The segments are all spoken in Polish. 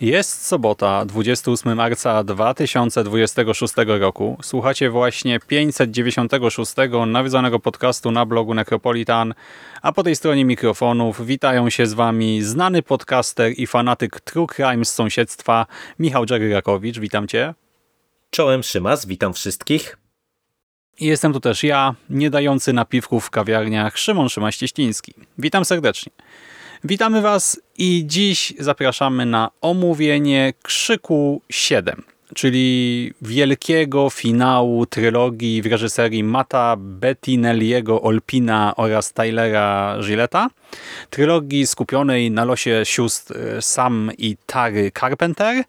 Jest sobota, 28 marca 2026 roku. Słuchacie właśnie 596 nawiedzonego podcastu na blogu Necropolitan, a po tej stronie mikrofonów witają się z Wami znany podcaster i fanatyk True Crime z sąsiedztwa Michał Dżeryrakowicz. Witam Cię. Czołem Szymas, witam wszystkich. I jestem tu też ja, nie dający napiwków w kawiarniach, Szymon Szymaś-Cieśliński. Witam serdecznie. Witamy Was i dziś zapraszamy na omówienie Krzyku 7, czyli wielkiego finału trylogii w reżyserii Mata Bettinelliego Olpina oraz Tylera Gilleta. Trylogii skupionej na losie sióstr Sam i Tary Carpenter.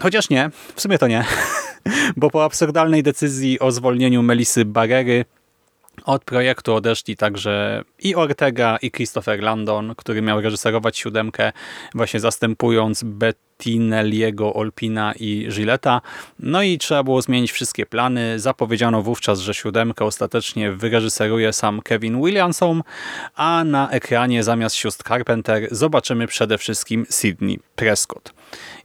Chociaż nie, w sumie to nie, bo po absurdalnej decyzji o zwolnieniu Melisy Barrery od projektu odeszli także i Ortega, i Christopher Landon, który miał reżyserować siódemkę, właśnie zastępując Bettinelliego, Olpina i Gilleta. No i trzeba było zmienić wszystkie plany. Zapowiedziano wówczas, że siódemkę ostatecznie wyreżyseruje sam Kevin Williamson, a na ekranie zamiast sióstr Carpenter zobaczymy przede wszystkim Sidney Prescott.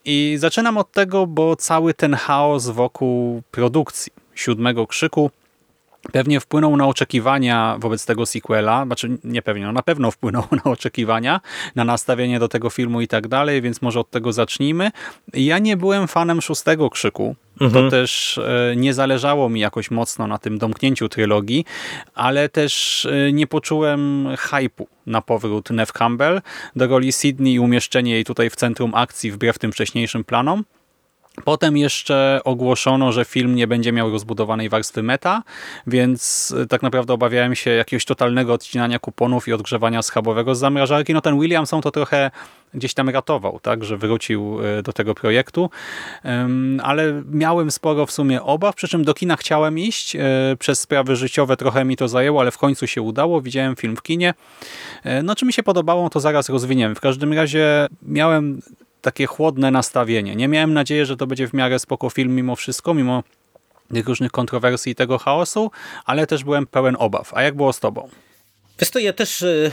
I zaczynam od tego, bo cały ten chaos wokół produkcji siódmego krzyku pewnie wpłynął na oczekiwania wobec tego sequela, znaczy nie pewnie, no na pewno wpłynął na oczekiwania, na nastawienie do tego filmu i tak dalej, więc może od tego zacznijmy. Ja nie byłem fanem szóstego krzyku, mhm. to też e, nie zależało mi jakoś mocno na tym domknięciu trylogii, ale też e, nie poczułem hypu na powrót Neve Campbell do roli Sydney i umieszczenie jej tutaj w centrum akcji wbrew tym wcześniejszym planom. Potem jeszcze ogłoszono, że film nie będzie miał rozbudowanej warstwy meta, więc tak naprawdę obawiałem się jakiegoś totalnego odcinania kuponów i odgrzewania schabowego z zamrażarki. No ten Williamson to trochę gdzieś tam ratował, tak, że wrócił e, do tego projektu, ale miałem sporo w sumie obaw, przy czym do kina chciałem iść, e, przez sprawy życiowe trochę mi to zajęło, ale w końcu się udało, widziałem film w kinie. E, no czy mi się podobało, to zaraz rozwiniemy. W każdym razie miałem takie chłodne nastawienie. Nie miałem nadziei, że to będzie w miarę spoko film mimo wszystko, mimo tych różnych kontrowersji i tego chaosu, ale też byłem pełen obaw. A jak było z tobą? Wiesz to, ja też y,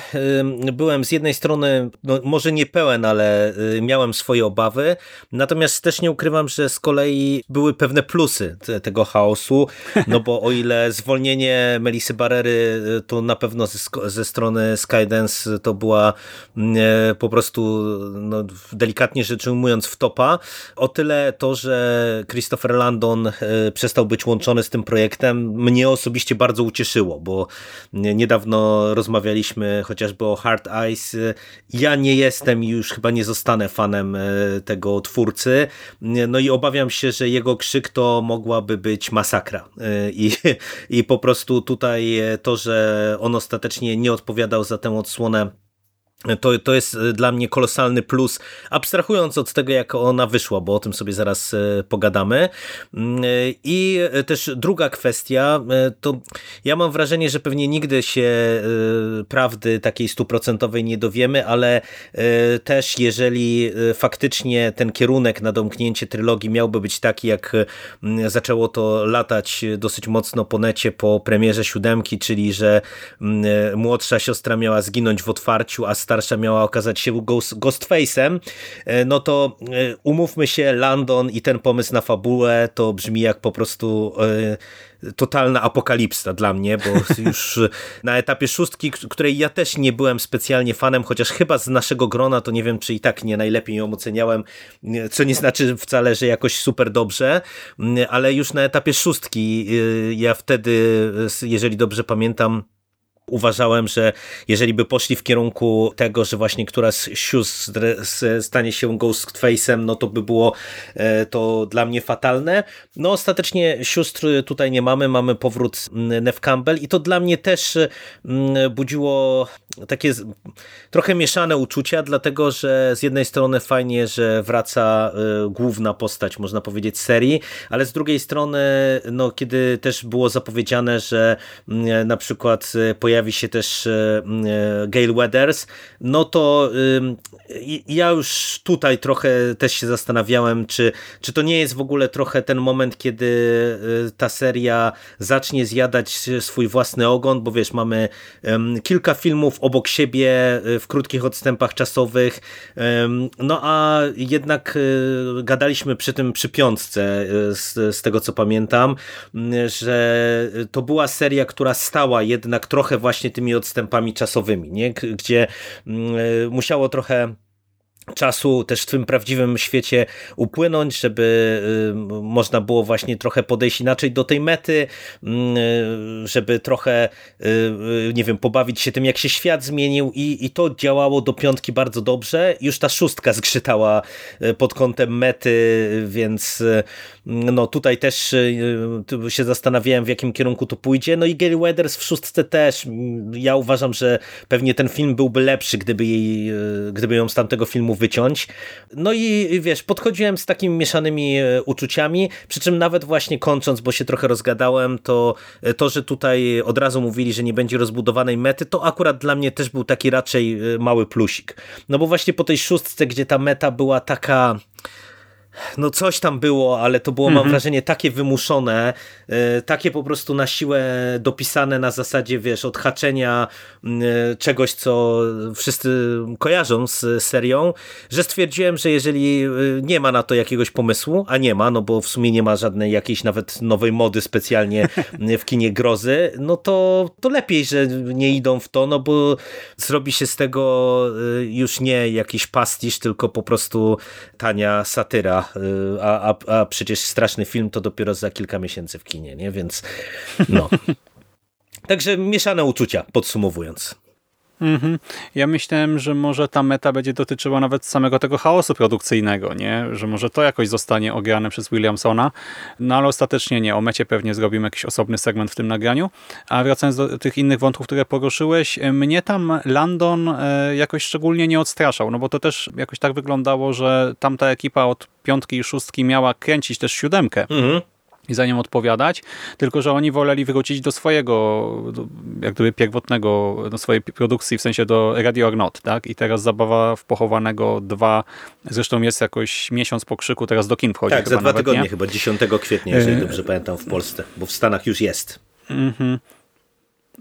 y, byłem z jednej strony, no może nie pełen, ale y, miałem swoje obawy, natomiast też nie ukrywam, że z kolei były pewne plusy te, tego chaosu, no bo o ile zwolnienie Melisy Barrery to na pewno ze, ze strony Skydance to była po prostu, no, delikatnie rzecz ujmując, w topa, o tyle to, że Christopher Landon przestał być łączony z tym projektem, mnie osobiście bardzo ucieszyło, bo niedawno rozmawialiśmy chociażby o Hard Eyes. Ja nie jestem już chyba nie zostanę fanem e, tego twórcy. No i obawiam się, że jego krzyk to mogłaby być masakra. E, I, i po prostu tutaj to, że on ostatecznie nie odpowiadał za tę odsłonę to, to jest e, dla mnie kolosalny plus, abstrahując od tego, jak ona wyszła, bo o tym sobie zaraz e, pogadamy. Mm, e, I też druga kwestia, to ja mam wrażenie, że pewnie nigdy się prawdy takiej stuprocentowej nie dowiemy, ale też jeżeli faktycznie ten kierunek na domknięcie trylogii miałby być taki, jak zaczęło to latać dosyć mocno po necie po premierze siódemki, czyli że młodsza siostra miała zginąć w otwarciu, a starsza miała okazać się Ghostface'em, e, no to e, umówmy się, Landon i ten pomysł na fabułę to brzmi jak po prostu e, totalna apokalipsa dla mnie, bo już na etapie szóstki, której ja też nie byłem specjalnie fanem, chociaż chyba z naszego grona to nie wiem, czy i tak nie najlepiej ją oceniałem, co nie znaczy wcale, że jakoś super dobrze, ale już na etapie szóstki ja wtedy, jeżeli dobrze pamiętam, uważałem, że jeżeli by poszli w kierunku tego, że właśnie któraś z sióstr stanie się Ghostface'em, no to by było e, to dla mnie fatalne. No ostatecznie sióstr tutaj nie mamy, mamy powrót Nev Campbell i to dla mnie też mm, budziło takie trochę mieszane uczucia, dlatego że z jednej strony fajnie, że wraca e, główna postać, można powiedzieć, serii, ale z drugiej strony, no kiedy też było zapowiedziane, że mm, na przykład e, pojawi się też Gail Weathers, no to ja już tutaj trochę też się zastanawiałem, czy, czy to nie jest w ogóle trochę ten moment, kiedy y, ta seria zacznie zjadać swój własny ogon, bo wiesz, mamy kilka filmów obok siebie y, w krótkich odstępach czasowych, no a jednak y, gadaliśmy przy tym przy piątce, z, z tego co pamiętam, że to była seria, która stała jednak trochę właśnie tymi odstępami czasowymi, nie? gdzie musiało trochę czasu też w tym prawdziwym świecie upłynąć, żeby y, można było właśnie trochę podejść inaczej do tej mety, mm, y, żeby trochę, y, nie wiem, pobawić się tym, jak się świat zmienił i, i to działało do piątki bardzo dobrze. Już ta szóstka zgrzytała pod kątem mety, więc no tutaj też się zastanawiałem, w jakim kierunku to pójdzie. No i Gary Weathers w szóstce też. Ja uważam, że pewnie ten film byłby lepszy, gdyby, jej, gdyby ją z tamtego filmu wyciąć. No i wiesz, podchodziłem z takimi mieszanymi e, uczuciami, przy czym nawet właśnie kończąc, bo się trochę rozgadałem, to e, to, że tutaj od razu mówili, że nie będzie rozbudowanej mety, to akurat dla mnie też był taki raczej e, mały plusik. No bo właśnie po tej szóstce, gdzie ta meta była taka no coś tam było, ale to było, mm mam mhm. wrażenie, takie wymuszone, y, takie po prostu na siłę dopisane na zasadzie, wiesz, odhaczenia y, czegoś, co wszyscy kojarzą z serią, że stwierdziłem, że jeżeli y, nie ma na to jakiegoś pomysłu, a nie ma, no bo w sumie nie ma żadnej jakiejś nawet nowej mody specjalnie w kinie grozy, no to, to lepiej, że nie idą w to, no bo zrobi się z tego już nie jakiś pastisz, tylko po prostu tania satyra a, a, a przecież straszny film to dopiero za kilka miesięcy w kinie, nie? Więc no. Także mieszane uczucia, podsumowując. Mhm. Ja myślałem, że może ta meta będzie dotyczyła nawet samego tego chaosu produkcyjnego, nie? że może to jakoś zostanie ograne przez Williamsona, no ale ostatecznie nie. O mecie pewnie zrobimy jakiś osobny segment w tym nagraniu. A wracając do tych innych wątków, które poruszyłeś, mnie tam Landon e, jakoś szczególnie nie odstraszał, no bo to też jakoś tak wyglądało, że tamta ekipa od piątki i szóstki miała kręcić też siódemkę. Mhm i za nią odpowiadać, tylko że oni woleli wrócić do swojego, do, jak gdyby pierwotnego, do swojej produkcji, w sensie do Radio or Not, tak? I teraz Zabawa w Pochowanego 2, zresztą jest jakoś miesiąc po krzyku, teraz do kin wchodzi. Tak, za dwa tygodnie nie? chyba, 10 kwietnia, jeżeli e, dobrze pamiętam, w Polsce, bo w Stanach już jest. Mhm.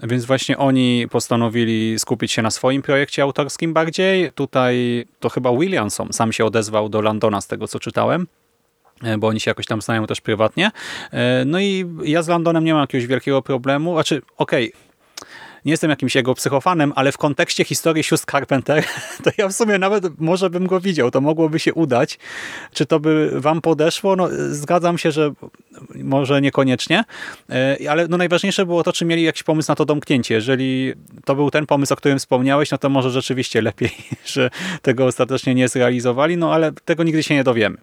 Więc właśnie oni postanowili skupić się na swoim projekcie autorskim bardziej. Tutaj to chyba Williamson sam się odezwał do Landona z tego, co czytałem. E, bo oni się jakoś tam znają też prywatnie. E, no i ja z Londonem nie mam jakiegoś wielkiego problemu. Znaczy, okej, okay, nie jestem jakimś jego psychofanem, ale w kontekście historii sióstr Carpenter, to ja w sumie nawet może bym go widział, to mogłoby się udać. Czy to by wam podeszło? No, zgadzam się, że może niekoniecznie, e, ale no najważniejsze było to, czy mieli jakiś pomysł na to domknięcie. Jeżeli to był ten pomysł, o którym wspomniałeś, no to może rzeczywiście lepiej, że tego ostatecznie nie zrealizowali, no ale tego nigdy się nie dowiemy.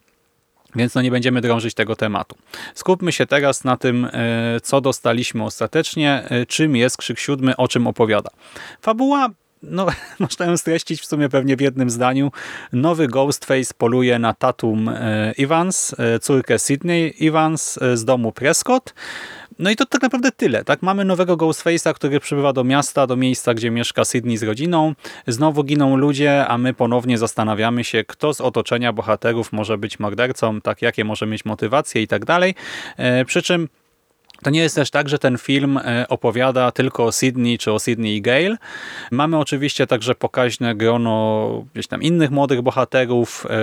Więc no nie będziemy drążyć tego tematu. Skupmy się teraz na tym, e, co dostaliśmy ostatecznie, e, czym jest Krzyk Siódmy, o czym opowiada. Fabuła no, można ją streścić w sumie pewnie w jednym zdaniu. Nowy Ghostface poluje na Tatum e, Evans, córkę Sydney Evans z domu Prescott. No i to tak naprawdę tyle. Tak? Mamy nowego Ghostface'a, który przybywa do miasta, do miejsca, gdzie mieszka Sydney z rodziną. Znowu giną ludzie, a my ponownie zastanawiamy się, kto z otoczenia bohaterów może być mordercą, tak jakie może mieć motywacje i tak dalej. E, przy czym to nie jest też tak, że ten film e, opowiada tylko o Sydney czy o Sydney i Gale. Mamy oczywiście także pokaźne grono gdzieś tam innych młodych bohaterów. E,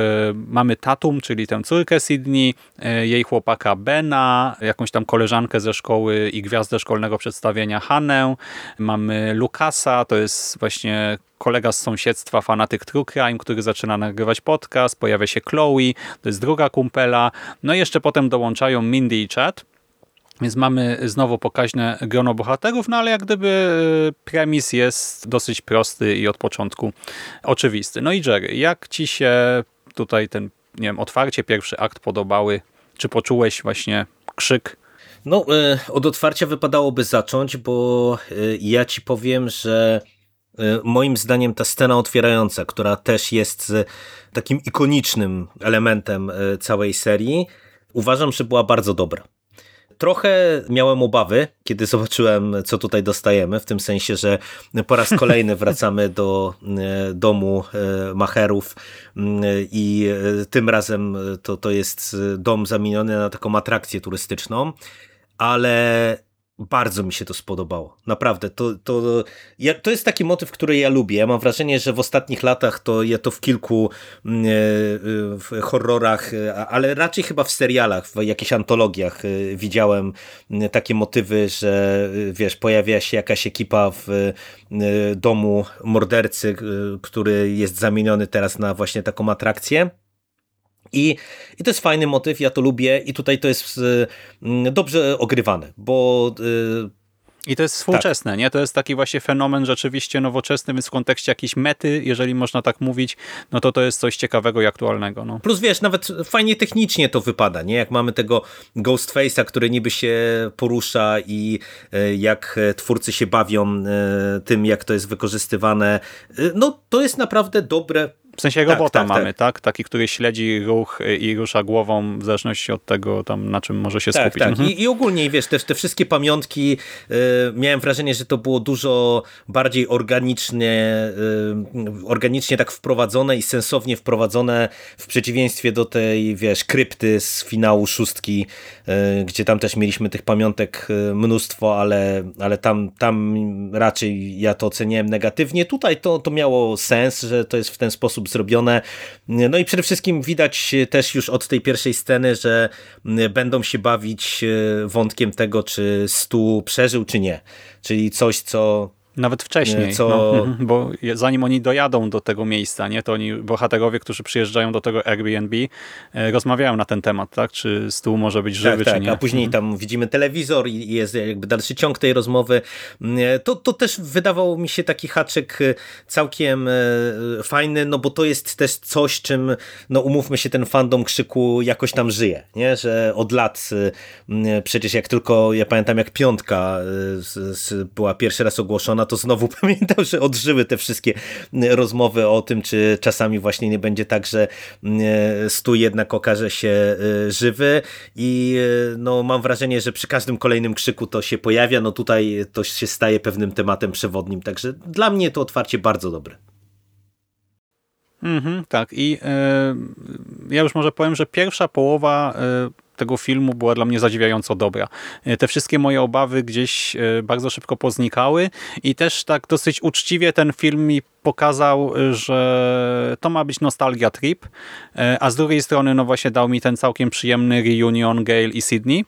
mamy Tatum, czyli tę córkę Sydney, e, jej chłopaka Bena, jakąś tam koleżankę ze szkoły i gwiazdę szkolnego przedstawienia Hanę. Mamy Lukasa, to jest właśnie kolega z sąsiedztwa, fanatyk True Crime, który zaczyna nagrywać podcast. Pojawia się Chloe, to jest druga kumpela. No i jeszcze potem dołączają Mindy i Chad Więc mamy znowu pokaźne grono bohaterów, no ale jak gdyby e, premis jest dosyć prosty i od początku oczywisty. No i Jerry, jak ci się tutaj ten, nie wiem, otwarcie, pierwszy akt podobały? Czy poczułeś właśnie krzyk no, e, od otwarcia wypadałoby zacząć, bo e, ja ci powiem, że moim zdaniem ta scena otwierająca, która też jest takim ikonicznym elementem całej serii, uważam, że była bardzo dobra. Trochę miałem obawy, kiedy zobaczyłem, co tutaj dostajemy, w tym sensie, że po raz kolejny wracamy do domu Macherów i tym razem to, to jest dom zamieniony na taką atrakcję turystyczną ale bardzo mi się to spodobało. Naprawdę. To, to, ja, to jest taki motyw, który ja lubię. Ja mam wrażenie, że w ostatnich latach to ja to w kilku mm, e, w horrorach, e, ale raczej chyba w serialach, w jakichś antologiach e, widziałem mm, takie motywy, że wiesz, pojawia się jakaś ekipa w domu mordercy, który jest zamieniony teraz na właśnie taką atrakcję i, I to jest fajny motyw, ja to lubię i tutaj to jest y, dobrze ogrywane, bo y, i to jest współczesne, tak. nie? To jest taki właśnie fenomen rzeczywiście nowoczesny, więc w kontekście jakiejś mety, jeżeli można tak mówić, no to to jest coś ciekawego i aktualnego. No. Plus wiesz, nawet fajnie technicznie to wypada, nie? Jak mamy tego Ghostface'a, który niby się porusza i e, jak twórcy się bawią tym, jak to jest wykorzystywane, no to jest naprawdę dobre, w sensie tak, robota tak, mamy, tak. tak. Taki, który śledzi ruch i rusza głową w zależności od tego, tam, na czym może się tak, skupić. Tak. Mhm. I, I ogólnie, wiesz, też te wszystkie pamiątki, y, miałem wrażenie, że to było dużo bardziej organicznie, y, organicznie tak wprowadzone i sensownie wprowadzone w przeciwieństwie do tej, wiesz, krypty z finału szóstki, y, gdzie tam też mieliśmy tych pamiątek mnóstwo, ale, ale tam, tam raczej ja to oceniałem negatywnie. Tutaj to, to miało sens, że to jest w ten sposób sposób zrobione. No i przede wszystkim widać też już od tej pierwszej sceny, że będą się bawić e, wątkiem tego, czy Stu przeżył, czy nie. Czyli coś, co nawet wcześniej, co... no, mhm, bo zanim oni dojadą do tego miejsca, nie, to oni, bohaterowie, którzy przyjeżdżają do tego Airbnb, e, rozmawiają na ten temat, tak, czy stół może być żywy, tak, czy tak, nie. A później mhm. tam widzimy telewizor i jest jakby dalszy ciąg tej rozmowy. Mm, to, to też wydawał mi się taki haczyk e, całkiem e, fajny, no bo to jest też coś, czym, no umówmy się, ten fandom krzyku jakoś tam żyje, nie, że od lat przecież jak tylko, ja pamiętam jak piątka była pierwszy raz ogłoszona, to znowu pamiętam, że odżyły te wszystkie rozmowy o tym, czy czasami właśnie nie będzie tak, że Stu jednak okaże się e, żywy. I e, no, mam wrażenie, że przy każdym kolejnym krzyku to się pojawia, no tutaj to się staje pewnym tematem przewodnim, także dla mnie to otwarcie bardzo dobre. Mhm, tak. I e, ja już może powiem, że pierwsza połowa tego filmu była dla mnie zadziwiająco dobra. E, te wszystkie moje obawy gdzieś e, bardzo szybko poznikały i też tak dosyć uczciwie ten film mi pokazał, że to ma być nostalgia trip, e, a z drugiej strony no właśnie dał mi ten całkiem przyjemny reunion Gail i Sydney.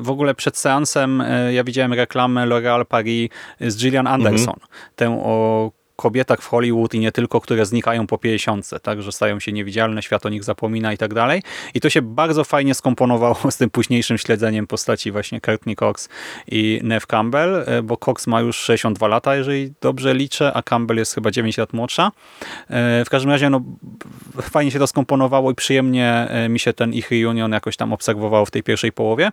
W ogóle przed seansem ja widziałem reklamę L'Oréal Paris z Gillian Anderson, mhm. tę o kobietach w Hollywood i nie tylko, które znikają po 50, tak, że stają się niewidzialne, świat o nich zapomina i tak dalej. I to się bardzo fajnie skomponowało z tym późniejszym śledzeniem postaci właśnie Courtney Cox i Neve Campbell, e, bo Cox ma już 62 lata, jeżeli dobrze liczę, a Campbell jest chyba 9 lat młodsza. E, w każdym razie no, fajnie się to skomponowało i przyjemnie e, mi się ten ich reunion jakoś tam obserwował w tej pierwszej połowie.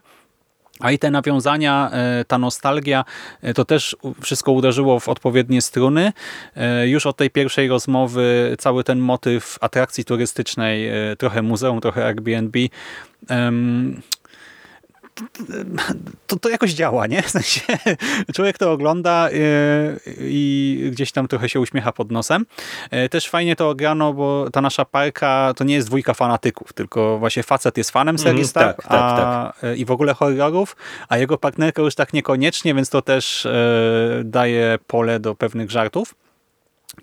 A i te nawiązania, e, ta nostalgia, e, to też wszystko uderzyło w odpowiednie struny. E, już od tej pierwszej rozmowy cały ten motyw atrakcji turystycznej, trochę muzeum, trochę Airbnb, to, to jakoś działa, nie? W sensie człowiek to ogląda yy, i gdzieś tam trochę się uśmiecha pod nosem. Yy, też fajnie to ograno, bo ta nasza parka to nie jest dwójka fanatyków, tylko właśnie facet jest fanem serii mm, Star, tak, tak, a, tak. i w ogóle horrorów, a jego partnerka już tak niekoniecznie, więc to też daje pole do pewnych żartów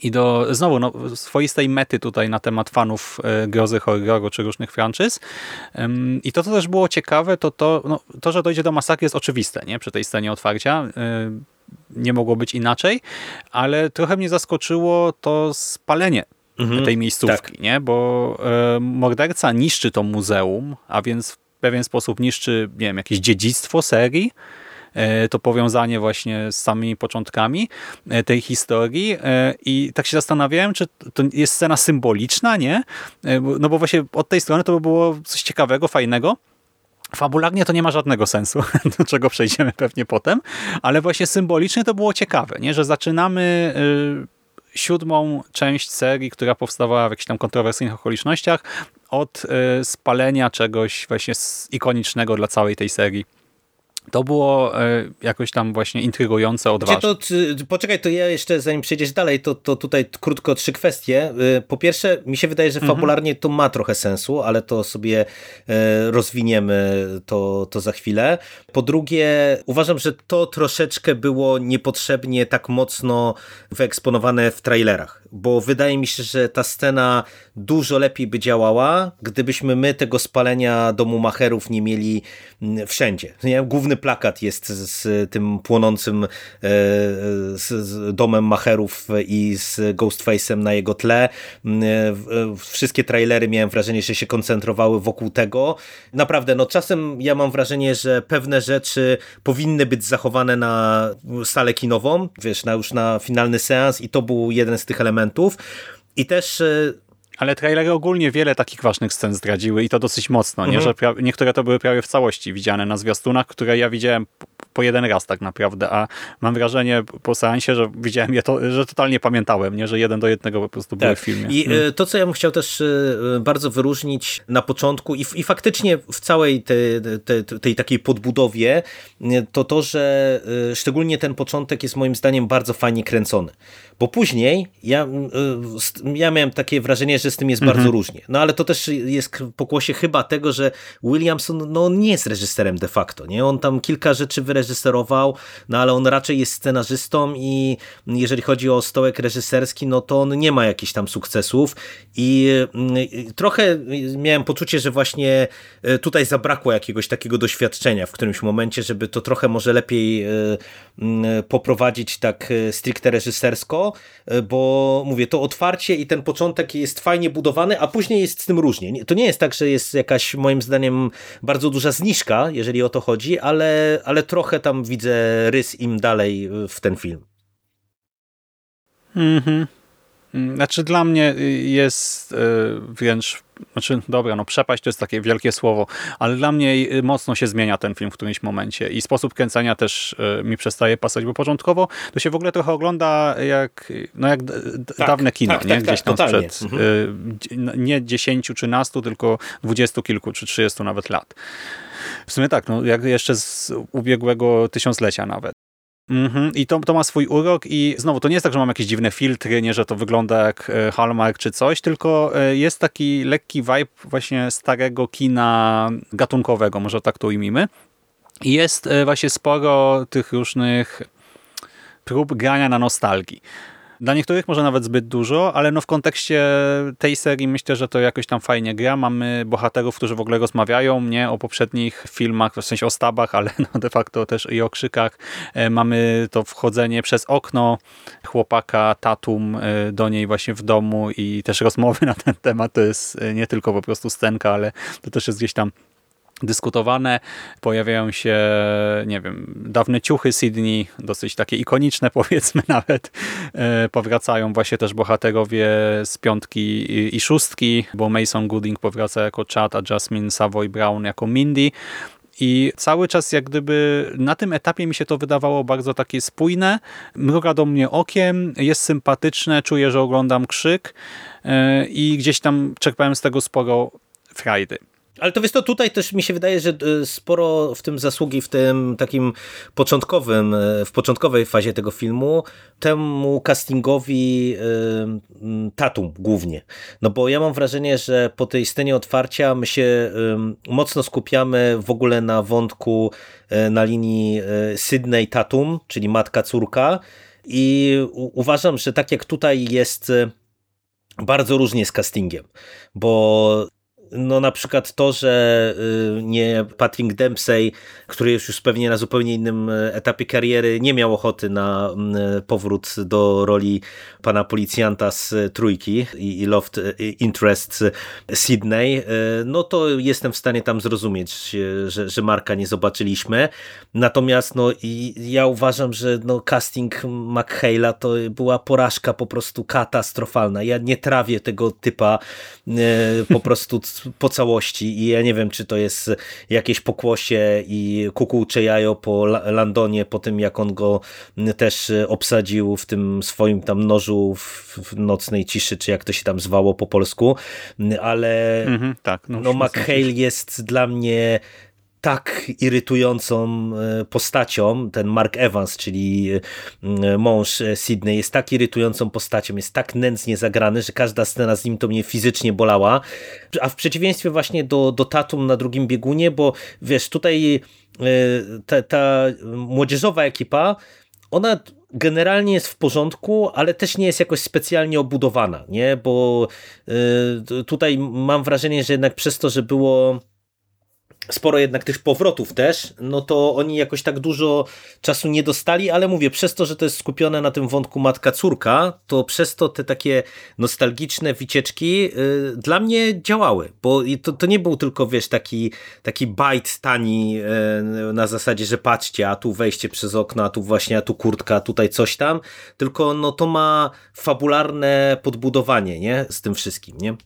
i do znowu no, swoistej mety tutaj na temat fanów e, grozy horroru czy różnych franczyz. I to, co też było ciekawe, to to, no, to że dojdzie do masakry jest oczywiste nie? przy tej scenie otwarcia. E, nie mogło być inaczej, ale trochę mnie zaskoczyło to spalenie mhm, tej miejscówki, tak. nie? bo e, morderca niszczy to muzeum, a więc pewien sposób niszczy, nie wiem, jakieś dziedzictwo serii, to powiązanie właśnie z samymi początkami e, tej historii i tak się zastanawiałem, czy to jest scena symboliczna, nie? No bo właśnie od tej strony to by było coś ciekawego, fajnego, Fabularnie to nie ma żadnego sensu, do czego przejdziemy pewnie potem, ale właśnie symbolicznie to było ciekawe, nie? że zaczynamy y, siódmą część serii, która powstawała w jakichś tam kontrowersyjnych okolicznościach, od y, spalenia czegoś właśnie ikonicznego dla całej tej serii to było e, jakoś tam właśnie intrygujące, odważne. To, poczekaj, to ja jeszcze zanim przejdziesz dalej, to, to tutaj krótko trzy kwestie. E, po pierwsze, mi się wydaje, że mhm. fabularnie to ma trochę sensu, ale to sobie e, rozwiniemy to, to za chwilę. Po drugie, uważam, że to troszeczkę było niepotrzebnie tak mocno wyeksponowane w trailerach, bo wydaje mi się, że ta scena dużo lepiej by działała, gdybyśmy my tego spalenia domu macherów nie mieli mm, wszędzie. Nie? Plakat jest z tym płonącym e, z domem macherów i z Ghostface'em na jego tle. Mm, e, wszystkie trailery miałem wrażenie, że się koncentrowały wokół tego. Naprawdę, no czasem ja mam wrażenie, że pewne rzeczy powinny być zachowane na salę kinową, wiesz, na już na finalny seans i to był jeden z tych elementów. I też e, ale trailery ogólnie wiele takich ważnych scen zdradziły i to dosyć mocno, nie? Mhm. że niektóre to były prawie w całości widziane na zwiastunach, które ja widziałem po jeden raz tak naprawdę, a mam wrażenie po seansie, że widziałem je to, że totalnie pamiętałem, nie? że jeden do jednego po prostu tak. były w filmie. I hmm. to, co ja bym chciał też e, bardzo wyróżnić na początku i, i faktycznie w całej tej, tej, tej takiej podbudowie, to to, że szczególnie ten początek jest moim zdaniem bardzo fajnie kręcony. Bo później ja, ja miałem takie wrażenie, że z tym jest mhm. bardzo różnie. No ale to też jest pokłosie chyba tego, że Williamson no, nie jest reżyserem de facto. Nie? On tam kilka rzeczy wyreżyserował, no ale on raczej jest scenarzystą i jeżeli chodzi o stołek reżyserski, no to on nie ma jakichś tam sukcesów i trochę miałem poczucie, że właśnie tutaj zabrakło jakiegoś takiego doświadczenia w którymś momencie, żeby to trochę może lepiej poprowadzić tak stricte reżysersko, bo mówię, to otwarcie i ten początek jest fajnie budowany, a później jest z tym różnie. To nie jest tak, że jest jakaś moim zdaniem bardzo duża zniżka, jeżeli o to chodzi, ale, ale trochę tam widzę rys im dalej w ten film. Mhm. Znaczy dla mnie jest y, wręcz, znaczy dobra, no przepaść to jest takie wielkie słowo, ale dla mnie y, mocno się zmienia ten film w którymś momencie i sposób kręcenia też y, mi przestaje pasować, bo początkowo to się w ogóle trochę ogląda jak, no jak tak, dawne kino, tak, nie? Tak, Gdzieś tam tak, sprzed mhm. nie 10 czy nastu, tylko dwudziestu kilku czy trzydziestu nawet lat. W sumie tak, no jak jeszcze z ubiegłego tysiąclecia nawet. Mhm. I to, to ma swój urok i znowu, to nie jest tak, że mam jakieś dziwne filtry, nie, że to wygląda jak e, Hallmark czy coś, tylko e, jest taki lekki vibe właśnie starego kina gatunkowego, może tak to ujmijmy. I jest e, właśnie sporo tych różnych prób grania na nostalgii. Dla niektórych może nawet zbyt dużo, ale no w kontekście tej serii myślę, że to jakoś tam fajnie gra. Mamy bohaterów, którzy w ogóle rozmawiają nie o poprzednich filmach, w sensie o stabach, ale no de facto też i o krzykach. E, mamy to wchodzenie przez okno chłopaka, tatum e, do niej właśnie w domu i też rozmowy na ten temat. To jest e, nie tylko po prostu scenka, ale to też jest gdzieś tam dyskutowane. Pojawiają się, nie wiem, dawne ciuchy Sydney, dosyć takie ikoniczne powiedzmy nawet. E, powracają właśnie też bohaterowie z piątki i szóstki, bo Mason Gooding powraca jako Chad, a Jasmine Savoy Brown jako Mindy. I cały czas jak gdyby na tym etapie mi się to wydawało bardzo takie spójne. Mruga do mnie okiem, jest sympatyczne, czuję, że oglądam krzyk e, i gdzieś tam czerpałem z tego sporo frajdy. Ale to wiesz, to tutaj też mi się wydaje, że e, sporo w tym zasługi w tym takim początkowym, e, w początkowej fazie tego filmu, temu castingowi y, Tatum głównie. No bo ja mam wrażenie, że po tej scenie otwarcia my się y, mocno skupiamy w ogóle na wątku y, na linii Sydney Tatum, czyli matka, córka i uważam, że tak jak tutaj jest bardzo różnie z castingiem, bo no na przykład to, że y, nie Patrick Dempsey, który jest już pewnie na zupełnie innym e, etapie kariery, nie miał ochoty na mm, powrót do roli pana policjanta z Trójki i, i Loft Interest Sydney, no to jestem w stanie tam zrozumieć, że, że Marka nie zobaczyliśmy. Natomiast no i ja uważam, że no casting McHale'a to była porażka po prostu katastrofalna. Ja nie trawię tego typa po prostu po całości i ja nie wiem, czy to jest jakieś pokłosie i kukułcze jajo po Landonie, po tym jak on go też obsadził w tym swoim tam nożu w nocnej ciszy, czy jak to się tam zwało po polsku, ale mhm, tak, no, no McHale jest dla mnie tak irytującą e, postacią, ten Mark Evans, czyli e, mąż e, Sydney, jest tak irytującą postacią, jest tak nędznie zagrany, że każda scena z nim to mnie fizycznie bolała, a w przeciwieństwie właśnie do, do Tatum na drugim biegunie, bo wiesz, tutaj ta, ta młodzieżowa ekipa, ona generalnie jest w porządku, ale też nie jest jakoś specjalnie obudowana, nie? Bo tutaj mam wrażenie, że jednak przez to, że było sporo jednak tych powrotów też, no to oni jakoś tak dużo czasu nie dostali, ale mówię, przez to, że to jest skupione na tym wątku matka-córka, to przez to te takie nostalgiczne wycieczki yy, dla mnie działały, bo to, to nie był tylko, wiesz, taki, taki bajt tani yy, na zasadzie, że patrzcie, a tu wejście przez okno, a tu właśnie, a tu kurtka, a tutaj coś tam, tylko no to ma fabularne podbudowanie, nie, z tym wszystkim, nie?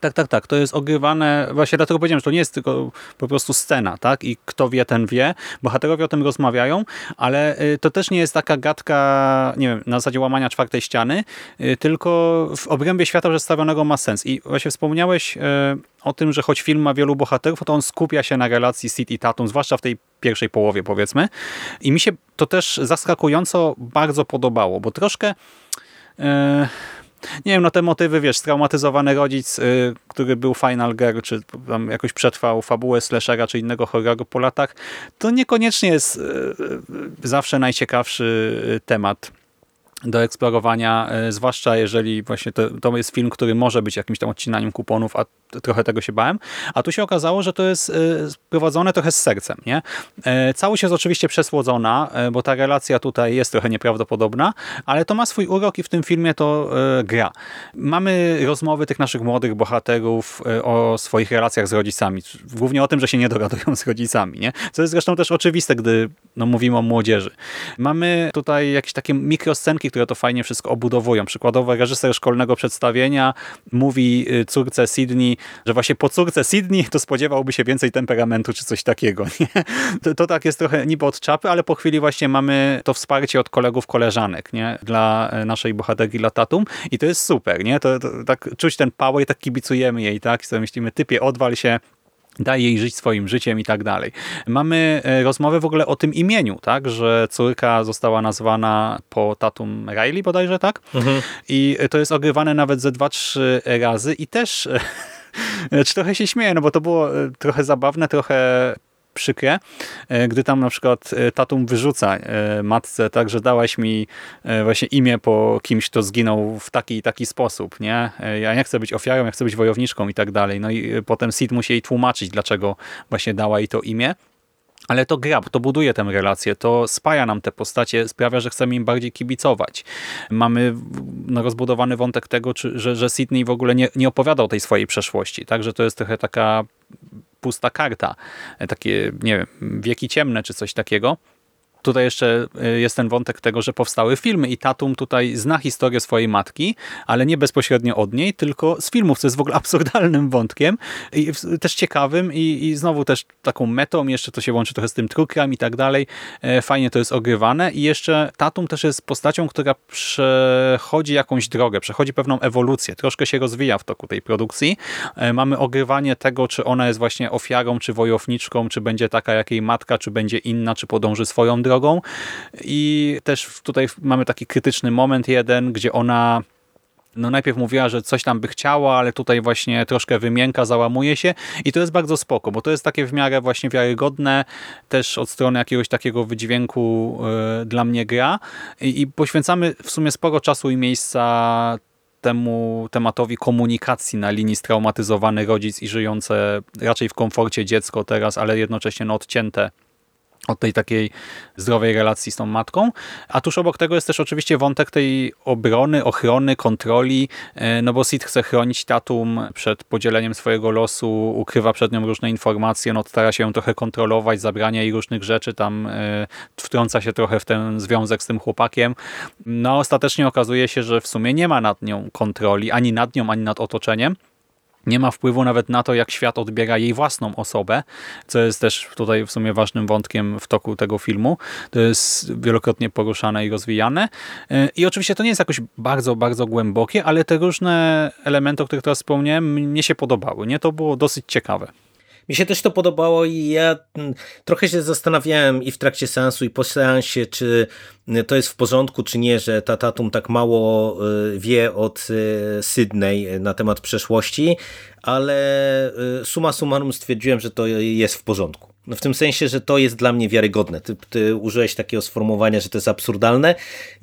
Tak, tak, tak. To jest ogrywane, właśnie dlatego powiedziałem, że to nie jest tylko po prostu scena, tak? I kto wie, ten wie. Bohaterowie o tym rozmawiają, ale y, to też nie jest taka gadka, nie wiem, na zasadzie łamania czwartej ściany, y, tylko w obrębie świata przedstawionego ma sens. I właśnie wspomniałeś y, o tym, że choć film ma wielu bohaterów, to on skupia się na relacji Sid i Tatum, zwłaszcza w tej pierwszej połowie, powiedzmy. I mi się to też zaskakująco bardzo podobało, bo troszkę... Nie wiem, no te motywy, wiesz, straumatyzowany rodzic, y, który był Final Girl, czy tam jakoś przetrwał fabułę slashera, czy innego horroru po latach, to niekoniecznie jest y, y, zawsze najciekawszy temat do eksplorowania, zwłaszcza jeżeli właśnie to, to jest film, który może być jakimś tam odcinaniem kuponów, a trochę tego się bałem. A tu się okazało, że to jest e, prowadzone trochę z sercem. Nie? E, całość jest oczywiście przesłodzona, bo ta relacja tutaj jest trochę nieprawdopodobna, ale to ma swój urok i w tym filmie to gra. Mamy rozmowy tych naszych młodych bohaterów o swoich relacjach z rodzicami. Głównie o tym, że się nie dogadują z rodzicami. Nie? Co jest zresztą też oczywiste, gdy no, mówimy o młodzieży. Mamy tutaj jakieś takie mikroscenki, które to fajnie wszystko obudowują. Przykładowo reżyser szkolnego przedstawienia mówi y, córce Sydney, że właśnie po córce Sydney to spodziewałby się więcej temperamentu czy coś takiego. Nie? To, to tak jest trochę niby od czapy, ale po chwili właśnie mamy to wsparcie od kolegów, koleżanek nie? dla e, naszej bohaterki Latatum i to jest super. Nie? To, to tak czuć ten power i tak kibicujemy jej, tak? I sobie myślimy, typie, odwal się, daje jej żyć swoim życiem i tak dalej. Mamy e, rozmowę w ogóle o tym imieniu, tak, że córka została nazwana po tatum Riley bodajże, tak? Mhm. I to jest ogrywane nawet ze dwa, trzy razy i też czy trochę się śmieję, no bo to było e, trochę zabawne, trochę przykre, e, gdy tam na przykład e, tatum wyrzuca matce, tak, że dałaś mi właśnie imię po kimś, kto zginął w taki i taki sposób, nie? Ja nie chcę być ofiarą, ja chcę być wojowniczką i tak dalej. No i potem Sid musi jej tłumaczyć, dlaczego właśnie dała jej to imię. Ale to gra, to buduje tę relację, to spaja nam te postacie, sprawia, że chcemy im bardziej kibicować. Mamy no, rozbudowany wątek tego, czy, że, że Sydney w ogóle nie, nie opowiadał tej swojej przeszłości, także to jest trochę taka pusta karta, takie, nie wiem, wieki ciemne czy coś takiego. Tutaj jeszcze y, jest ten wątek tego, że powstały filmy i Tatum tutaj zna historię swojej matki, ale nie bezpośrednio od niej, tylko z filmów, co jest w ogóle absurdalnym wątkiem i też ciekawym i, i znowu też taką metą, jeszcze to się łączy trochę z tym trukrem i tak dalej. E, fajnie to jest ogrywane i jeszcze Tatum też jest postacią, która przechodzi jakąś drogę, przechodzi pewną ewolucję, troszkę się rozwija w toku tej produkcji. E, mamy ogrywanie tego, czy ona jest właśnie ofiarą, czy wojowniczką, czy będzie taka jak jej matka, czy będzie inna, czy podąży swoją drogą drogą. I też tutaj mamy taki krytyczny moment jeden, gdzie ona no najpierw mówiła, że coś tam by chciała, ale tutaj właśnie troszkę wymienka, załamuje się i to jest bardzo spoko, bo to jest takie w miarę właśnie wiarygodne, też od strony jakiegoś takiego wydźwięku y, dla mnie gra I, i poświęcamy w sumie sporo czasu i miejsca temu tematowi komunikacji na linii straumatyzowany rodzic i żyjące raczej w komforcie dziecko teraz, ale jednocześnie no, odcięte od tej takiej zdrowej relacji z tą matką. A tuż obok tego jest też oczywiście wątek tej obrony, ochrony, kontroli, e, no bo Sid chce chronić Tatum przed podzieleniem swojego losu, ukrywa przed nią różne informacje, no stara się ją trochę kontrolować, zabrania jej różnych rzeczy, tam e, wtrąca się trochę w ten związek z tym chłopakiem. No ostatecznie okazuje się, że w sumie nie ma nad nią kontroli, ani nad nią, ani nad otoczeniem nie ma wpływu nawet na to, jak świat odbiera jej własną osobę, co jest też tutaj w sumie ważnym wątkiem w toku tego filmu. To jest wielokrotnie poruszane i rozwijane. I oczywiście to nie jest jakoś bardzo, bardzo głębokie, ale te różne elementy, o których teraz wspomniałem, mnie się podobały. Nie, To było dosyć ciekawe. Mi się też to podobało i ja mm, trochę się zastanawiałem i w trakcie seansu i po seansie, czy to jest w porządku, czy nie, że ta Tatum tak mało y, wie od y, Sydney na temat przeszłości, ale y, suma summarum stwierdziłem, że to jest w porządku. No w tym sensie, że to jest dla mnie wiarygodne. Ty, ty użyłeś takiego sformułowania, że to jest absurdalne.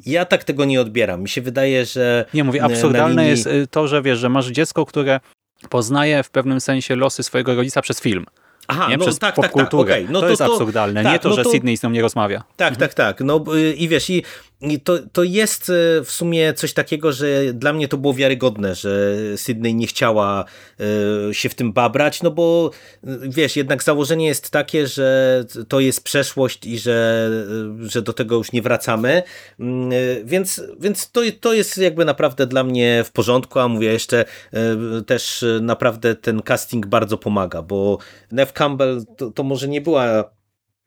Ja tak tego nie odbieram. Mi się wydaje, że... Nie, mówię, absurdalne linii... jest to, że wiesz, że masz dziecko, które poznaje w pewnym sensie losy swojego rodzica przez film. Aha, nie? no Przez tak, popkulturę. Tak, tak, okay. no to, to jest absurdalne. Tak, nie to, no że to... Sydney z nią nie rozmawia. Tak, mhm. tak, tak. No i wiesz, i to, to jest e, w sumie coś takiego, że dla mnie to było wiarygodne, że Sydney nie chciała e, się w tym babrać, no bo wiesz, jednak założenie jest takie, że to jest przeszłość i że, e, że do tego już nie wracamy, mm, więc, więc to, to jest jakby naprawdę dla mnie w porządku, a mówię jeszcze też naprawdę ten casting bardzo pomaga, bo Nev Campbell to, to może nie była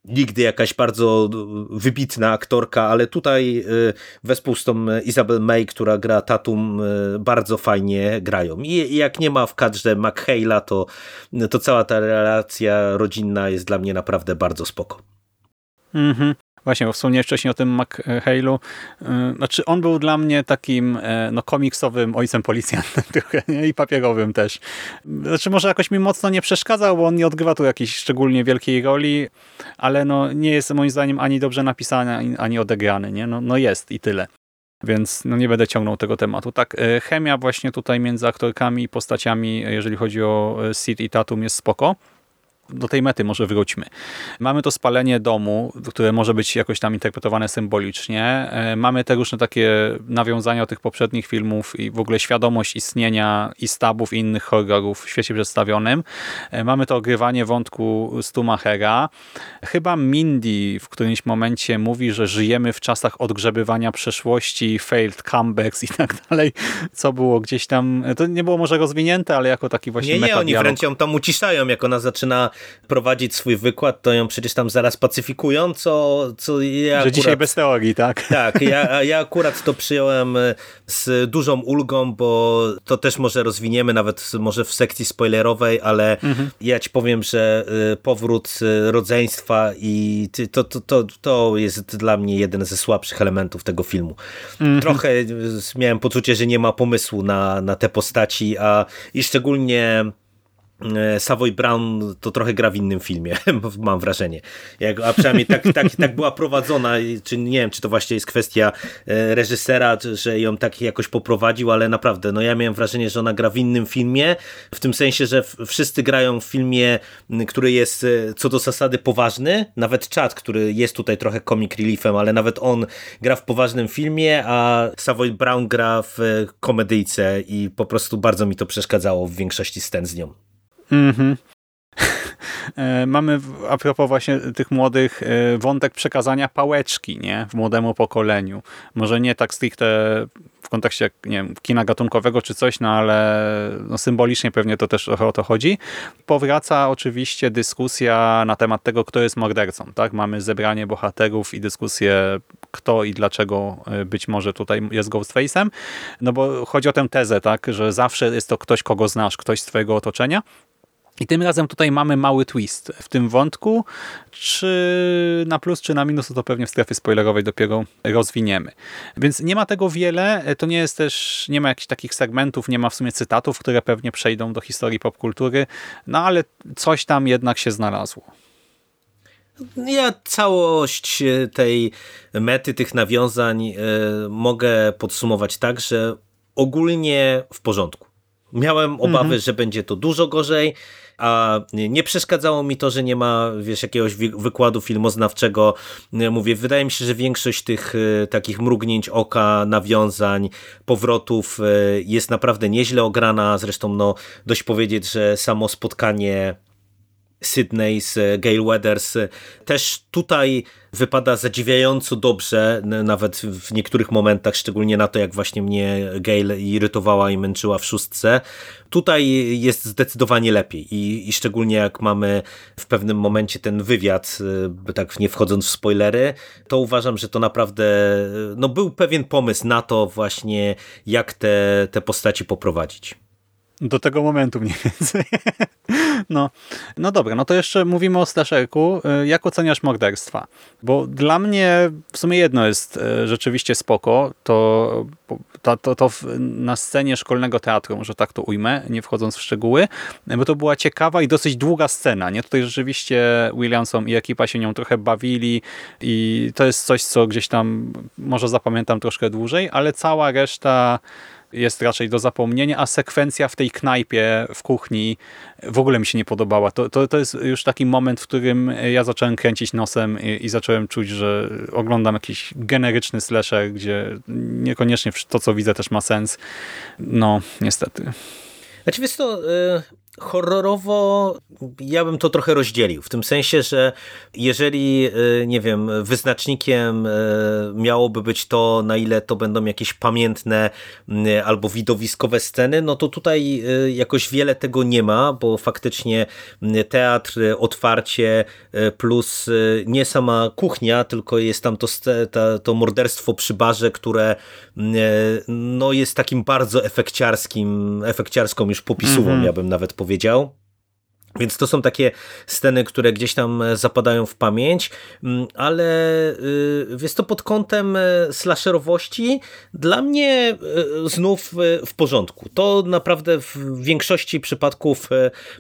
nigdy jakaś bardzo wybitna aktorka, ale tutaj y, wespół z tą Isabel May, która gra Tatum, y, bardzo fajnie grają. I jak nie ma w kadrze McHale'a, to, to cała ta relacja rodzinna jest dla mnie naprawdę bardzo spoko. Mhm. Właśnie, wspomniałeś wcześniej o tym McHale'u. Y, znaczy, on był dla mnie takim e, no, komiksowym ojcem policjantem trochę nie? i papierowym też. Znaczy, może jakoś mi mocno nie przeszkadzał, bo on nie odgrywa tu jakiejś szczególnie wielkiej roli, ale no, nie jest moim zdaniem ani dobrze napisany, ani odegrany. Nie? No, no jest i tyle. Więc no nie będę ciągnął tego tematu. Tak, e, chemia właśnie tutaj między aktorkami i postaciami, jeżeli chodzi o e, Sid i Tatum jest spoko do tej mety może wróćmy. Mamy to spalenie domu, które może być jakoś tam interpretowane symbolicznie. E, mamy te różne takie nawiązania do tych poprzednich filmów i w ogóle świadomość istnienia i stabów i innych horrorów w świecie przedstawionym. E, mamy to ogrywanie wątku Stumachera. Chyba Mindy w którymś momencie mówi, że żyjemy w czasach odgrzebywania przeszłości, failed comebacks i tak dalej, co było gdzieś tam, to nie było może rozwinięte, ale jako taki właśnie Nie, nie, oni wręcz ją tam uciszają, jak ona zaczyna prowadzić swój wykład, to ją przecież tam zaraz pacyfikują, co, co ja Że akurat, dzisiaj bez teorii, tak? Tak, ja, ja akurat to przyjąłem e, z dużą ulgą, bo to też może rozwiniemy nawet może w sekcji spoilerowej, ale mhm. ja ci powiem, że e, powrót e, rodzeństwa i to, to, to, to jest dla mnie jeden ze słabszych elementów tego filmu. Mhm. Trochę miałem poczucie, że nie ma pomysłu na, na te postaci, a i szczególnie Savoy Brown to trochę gra w innym filmie, mam wrażenie. Jak, a przynajmniej tak, tak, tak była prowadzona, czy nie wiem, czy to właśnie jest kwestia e, reżysera, że ją tak jakoś poprowadził, ale naprawdę, no ja miałem wrażenie, że ona gra w innym filmie, w tym sensie, że wszyscy grają w filmie, który jest e, co do zasady poważny, nawet Chad, który jest tutaj trochę comic reliefem, ale nawet on gra w poważnym filmie, a Savoy Brown gra w komedyjce i po prostu bardzo mi to przeszkadzało w większości scen z nią. Mhm. E, mamy a propos właśnie tych młodych e, wątek przekazania pałeczki nie? w młodemu pokoleniu. Może nie tak stricte w kontekście nie wiem, kina gatunkowego czy coś, no ale no symbolicznie pewnie to też o to chodzi. Powraca oczywiście dyskusja na temat tego, kto jest mordercą. Tak? Mamy zebranie bohaterów i dyskusję, kto i dlaczego e, być może tutaj jest Ghostface'em. No bo chodzi o tę tezę, tak? że zawsze jest to ktoś, kogo znasz, ktoś z twojego otoczenia. I tym razem tutaj mamy mały twist w tym wątku, czy na plus, czy na minus, to pewnie w strefie spoilerowej dopiero rozwiniemy. Więc nie ma tego wiele, to nie jest też, nie ma jakichś takich segmentów, nie ma w sumie cytatów, które pewnie przejdą do historii popkultury, no ale coś tam jednak się znalazło. Ja całość tej mety, tych nawiązań mogę podsumować tak, że ogólnie w porządku. Miałem obawy, mhm. że będzie to dużo gorzej, a nie przeszkadzało mi to, że nie ma, wiesz, jakiegoś wykładu filmoznawczego. Mówię, wydaje mi się, że większość tych e, takich mrugnięć oka, nawiązań, powrotów e, jest naprawdę nieźle ograna. Zresztą, no, dość powiedzieć, że samo spotkanie Sydney z Gail Weathers też tutaj wypada zadziwiająco dobrze, nawet w niektórych momentach, szczególnie na to, jak właśnie mnie Gail irytowała i męczyła w szóstce. Tutaj jest zdecydowanie lepiej i, i szczególnie jak mamy w pewnym momencie ten wywiad, y, tak nie wchodząc w spoilery, to uważam, że to naprawdę no, był pewien pomysł na to właśnie, jak te, te postaci poprowadzić. Do tego momentu mniej więcej. No, no dobra, no to jeszcze mówimy o slasherku. Y, jak oceniasz morderstwa? Bo dla mnie w sumie jedno jest y, rzeczywiście spoko, to, to, to, to na scenie szkolnego teatru, może tak to ujmę, nie wchodząc w szczegóły, bo to była ciekawa i dosyć długa scena. Nie? Tutaj rzeczywiście Williamson i ekipa się nią trochę bawili i to jest coś, co gdzieś tam może zapamiętam troszkę dłużej, ale cała reszta jest raczej do zapomnienia, a sekwencja w tej knajpie w kuchni w ogóle mi się nie podobała. To, to, to jest już taki moment, w którym ja zacząłem kręcić nosem i, i zacząłem czuć, że oglądam jakiś generyczny slasher, gdzie niekoniecznie to, co widzę też ma sens. No, niestety. Znaczy, wiesz to, horrorowo ja bym to trochę rozdzielił, w tym sensie, że jeżeli, y, nie wiem, wyznacznikiem y, miałoby być to, na ile to będą jakieś pamiętne albo widowiskowe sceny, no to tutaj jakoś wiele tego nie ma, bo faktycznie teatr, otwarcie plus nie sama kuchnia, tylko jest tam to, to morderstwo przy barze, które no jest takim bardzo efekciarskim, efekciarską już popisową, mm -hmm. ja bym nawet powiedział powiedział. Więc to są takie sceny, które gdzieś tam e, zapadają w pamięć, mm, ale jest to pod kątem e, slasherowości dla mnie e, znów w porządku. To naprawdę w większości przypadków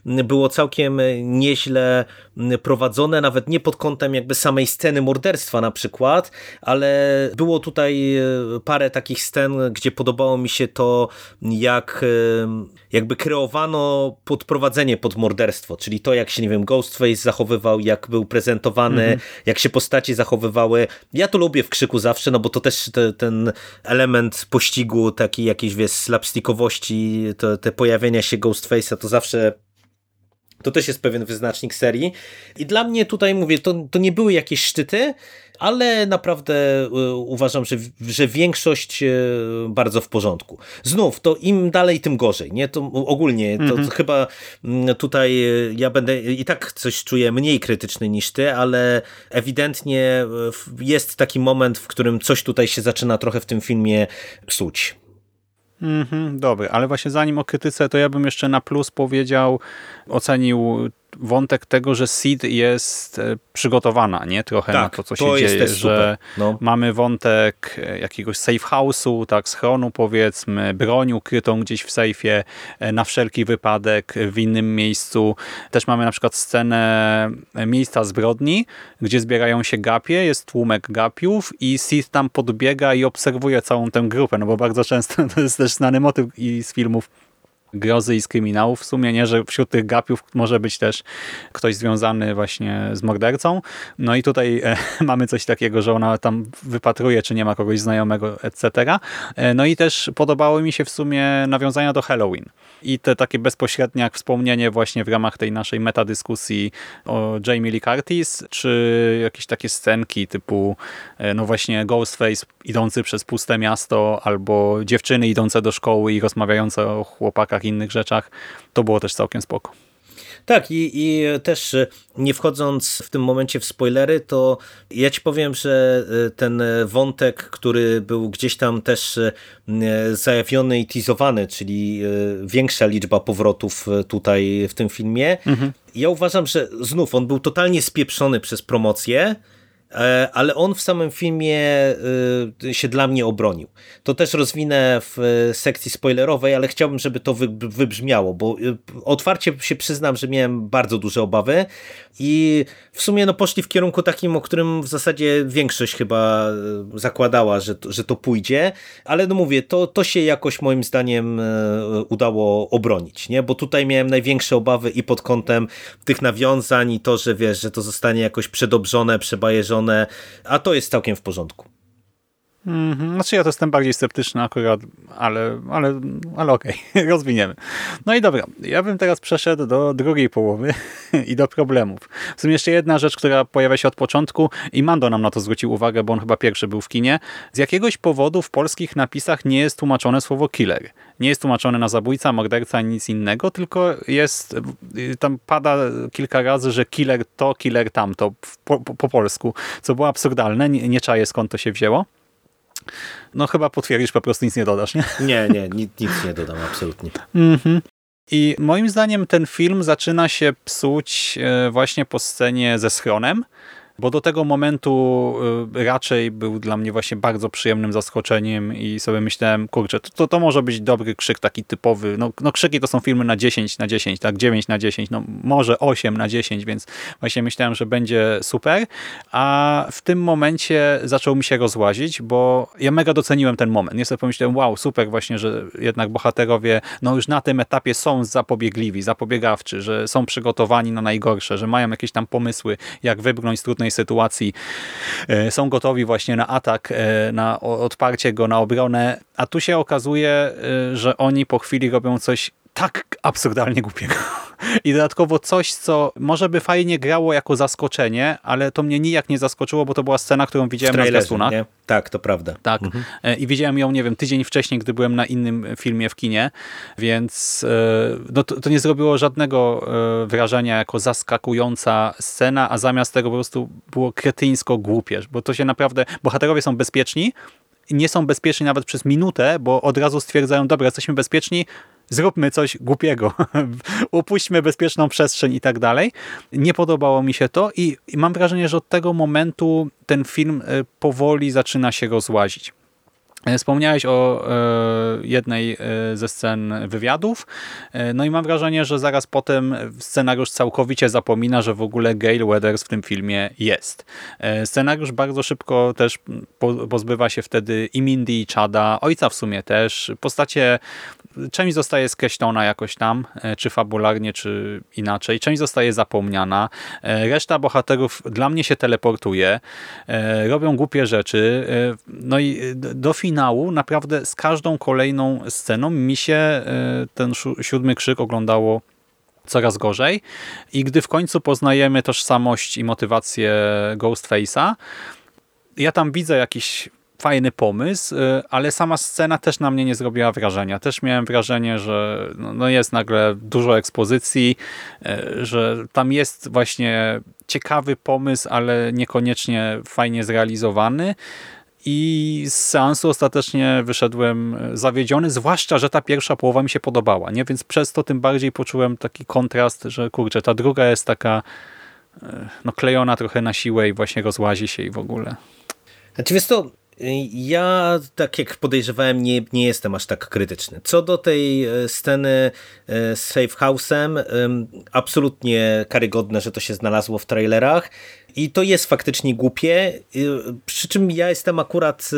było całkiem nieźle prowadzone, nawet nie pod kątem jakby samej sceny morderstwa na przykład, ale było tutaj parę takich scen, gdzie podobało mi się to, jak jakby kreowano podprowadzenie pod morderstwo, czyli to jak się, nie wiem, Ghostface zachowywał, jak był prezentowany, mm -hmm. jak się postaci zachowywały. Ja to lubię w Krzyku zawsze, no bo to też te, ten element pościgu, taki jakiejś, wiesz, slapstickowości, to, te pojawienia się Ghostface'a to zawsze to też jest pewien wyznacznik serii. I dla mnie tutaj mówię, to, to nie były jakieś szczyty, ale naprawdę y, uważam, że, że większość y, bardzo w porządku. Znów, to im dalej, tym gorzej. Nie? To ogólnie, to, mhm. chyba mm, tutaj y, ja będę i tak coś czuję mniej krytyczny niż ty, ale ewidentnie jest taki moment, w którym coś tutaj się zaczyna trochę w tym filmie psuć. Mhm, dobry, ale właśnie zanim o krytyce, to ja bym jeszcze na plus powiedział, ocenił wątek tego, że Seed jest e, przygotowana, nie? Trochę tak, na to, co się to dzieje, że no. mamy wątek e, jakiegoś safe house'u, tak, schronu powiedzmy, broń ukrytą gdzieś w sejfie e, na wszelki wypadek w innym miejscu. Też mamy na przykład scenę miejsca zbrodni, gdzie zbierają się gapie, jest tłumek gapiów i Seed tam podbiega i obserwuje całą tę grupę, no bo bardzo często to jest też znany motyw i z filmów grozy i z kryminałów w sumie, nie, że wśród tych gapiów może być też ktoś związany właśnie z mordercą. No i tutaj e, mamy coś takiego, że ona tam wypatruje, czy nie ma kogoś znajomego, etc. E, no i też podobały mi się w sumie nawiązania do Halloween. I te takie bezpośrednie jak wspomnienie właśnie w ramach tej naszej metadyskusji o Jamie Lee Curtis, czy jakieś takie scenki typu e, no właśnie Ghostface idący przez puste miasto, albo dziewczyny idące do szkoły i rozmawiające o chłopakach innych rzeczach, to było też całkiem spoko. Tak i, i też e, nie wchodząc w tym momencie w spoilery, to ja ci powiem, że e, ten wątek, który był gdzieś tam też e, zajawiony i teasowany, czyli większa liczba powrotów tutaj w tym filmie, mhm. ja uważam, że znów on był totalnie spieprzony przez promocję, ale on w samym filmie e, się dla mnie obronił. To też rozwinę w sekcji spoilerowej, ale chciałbym, żeby to wybrzmiało, bo otwarcie się przyznam, że miałem bardzo duże obawy i w sumie no, poszli w kierunku takim, o którym w zasadzie większość chyba zakładała, że to, że to pójdzie, ale no mówię, to, to się jakoś moim zdaniem udało obronić, nie? bo tutaj miałem największe obawy i pod kątem tych nawiązań i to, że wiesz, że to zostanie jakoś przedobrzone, przebajeżone, a to jest całkiem w porządku. -hmm. Znaczy ja to jestem bardziej sceptyczny akurat, ale, ale, ale okej, okay. rozwiniemy. No i dobra, ja bym teraz przeszedł do drugiej połowy i do problemów. W sumie jeszcze jedna rzecz, która pojawia się od początku i Mando nam na to zwrócił uwagę, bo on chyba pierwszy był w kinie. Z jakiegoś powodu w polskich napisach nie jest tłumaczone słowo killer. Nie jest tłumaczone na zabójca, morderca, nic innego, tylko jest, tam pada kilka razy, że killer to, killer tamto po, po, po polsku, co było absurdalne, nie, nie czaję skąd to się wzięło. No chyba potwierdzisz, po prostu nic nie dodasz, nie? Nie, nie, nic, nic nie dodam, absolutnie. Mhm. I moim zdaniem ten film zaczyna się psuć e, właśnie po scenie ze schronem, bo do tego momentu y, raczej był dla mnie właśnie bardzo przyjemnym zaskoczeniem i sobie myślałem, kurczę, to, to może być dobry krzyk taki typowy, no, no krzyki to są filmy na 10 na 10, tak? 9 na 10, no może 8 na 10, więc właśnie myślałem, że będzie super, a w tym momencie zaczął mi się rozłazić, bo ja mega doceniłem ten moment. Ja sobie pomyślałem, wow, super właśnie, że jednak bohaterowie no już na tym etapie są zapobiegliwi, zapobiegawczy, że są przygotowani na najgorsze, że mają jakieś tam pomysły, jak wybrnąć z trudnej trudnej sytuacji. E, są gotowi właśnie na atak, e, na odparcie go, na obronę, a tu się okazuje, e, że oni po chwili robią coś tak absurdalnie głupiego. I dodatkowo coś, co może by fajnie grało jako zaskoczenie, ale to mnie nijak nie zaskoczyło, bo to była scena, którą widziałem na zwiastunach. Nie? Tak, to prawda. Tak. Mhm. I widziałem ją, nie wiem, tydzień wcześniej, gdy byłem na innym filmie w kinie, więc no, to, to nie zrobiło żadnego wrażenia jako zaskakująca scena, a zamiast tego po prostu było kretyńsko głupie, bo to się naprawdę, bohaterowie są bezpieczni, nie są bezpieczni nawet przez minutę, bo od razu stwierdzają, dobra, jesteśmy bezpieczni, zróbmy coś głupiego, upuśćmy bezpieczną przestrzeń i tak dalej. Nie podobało mi się to i, i mam wrażenie, że od tego momentu ten film e, powoli zaczyna się rozłazić. E, wspomniałeś o e, jednej ze scen wywiadów, no i mam wrażenie, że zaraz potem scenariusz całkowicie zapomina, że w ogóle Gail Weathers w tym filmie jest. Scenariusz bardzo szybko też pozbywa się wtedy i Mindy, i Chada, ojca w sumie też. Postacie część zostaje skreślona jakoś tam, e, czy fabularnie, czy inaczej. Część zostaje zapomniana. E, reszta bohaterów dla mnie się teleportuje. E, robią głupie rzeczy. No i do finału naprawdę z każdą kolejną sceną mi się ten siódmy krzyk oglądało coraz gorzej. I gdy w końcu poznajemy tożsamość i motywację Ghostface'a, ja tam widzę jakiś fajny pomysł, y, ale sama scena też na mnie nie zrobiła wrażenia. Też miałem wrażenie, że no, no jest nagle dużo ekspozycji, y, że tam jest właśnie ciekawy pomysł, ale niekoniecznie fajnie zrealizowany. I z seansu ostatecznie wyszedłem zawiedziony, zwłaszcza, że ta pierwsza połowa mi się podobała, nie? więc przez to tym bardziej poczułem taki kontrast, że kurczę, ta druga jest taka y, no, klejona trochę na siłę i właśnie rozłazi się i w ogóle. Znaczy wiesz to, ja, tak jak podejrzewałem, nie, nie jestem aż tak krytyczny. Co do tej e, sceny e, z Safe House'em, absolutnie karygodne, że to się znalazło w trailerach i to jest faktycznie głupie, przy czym ja jestem akurat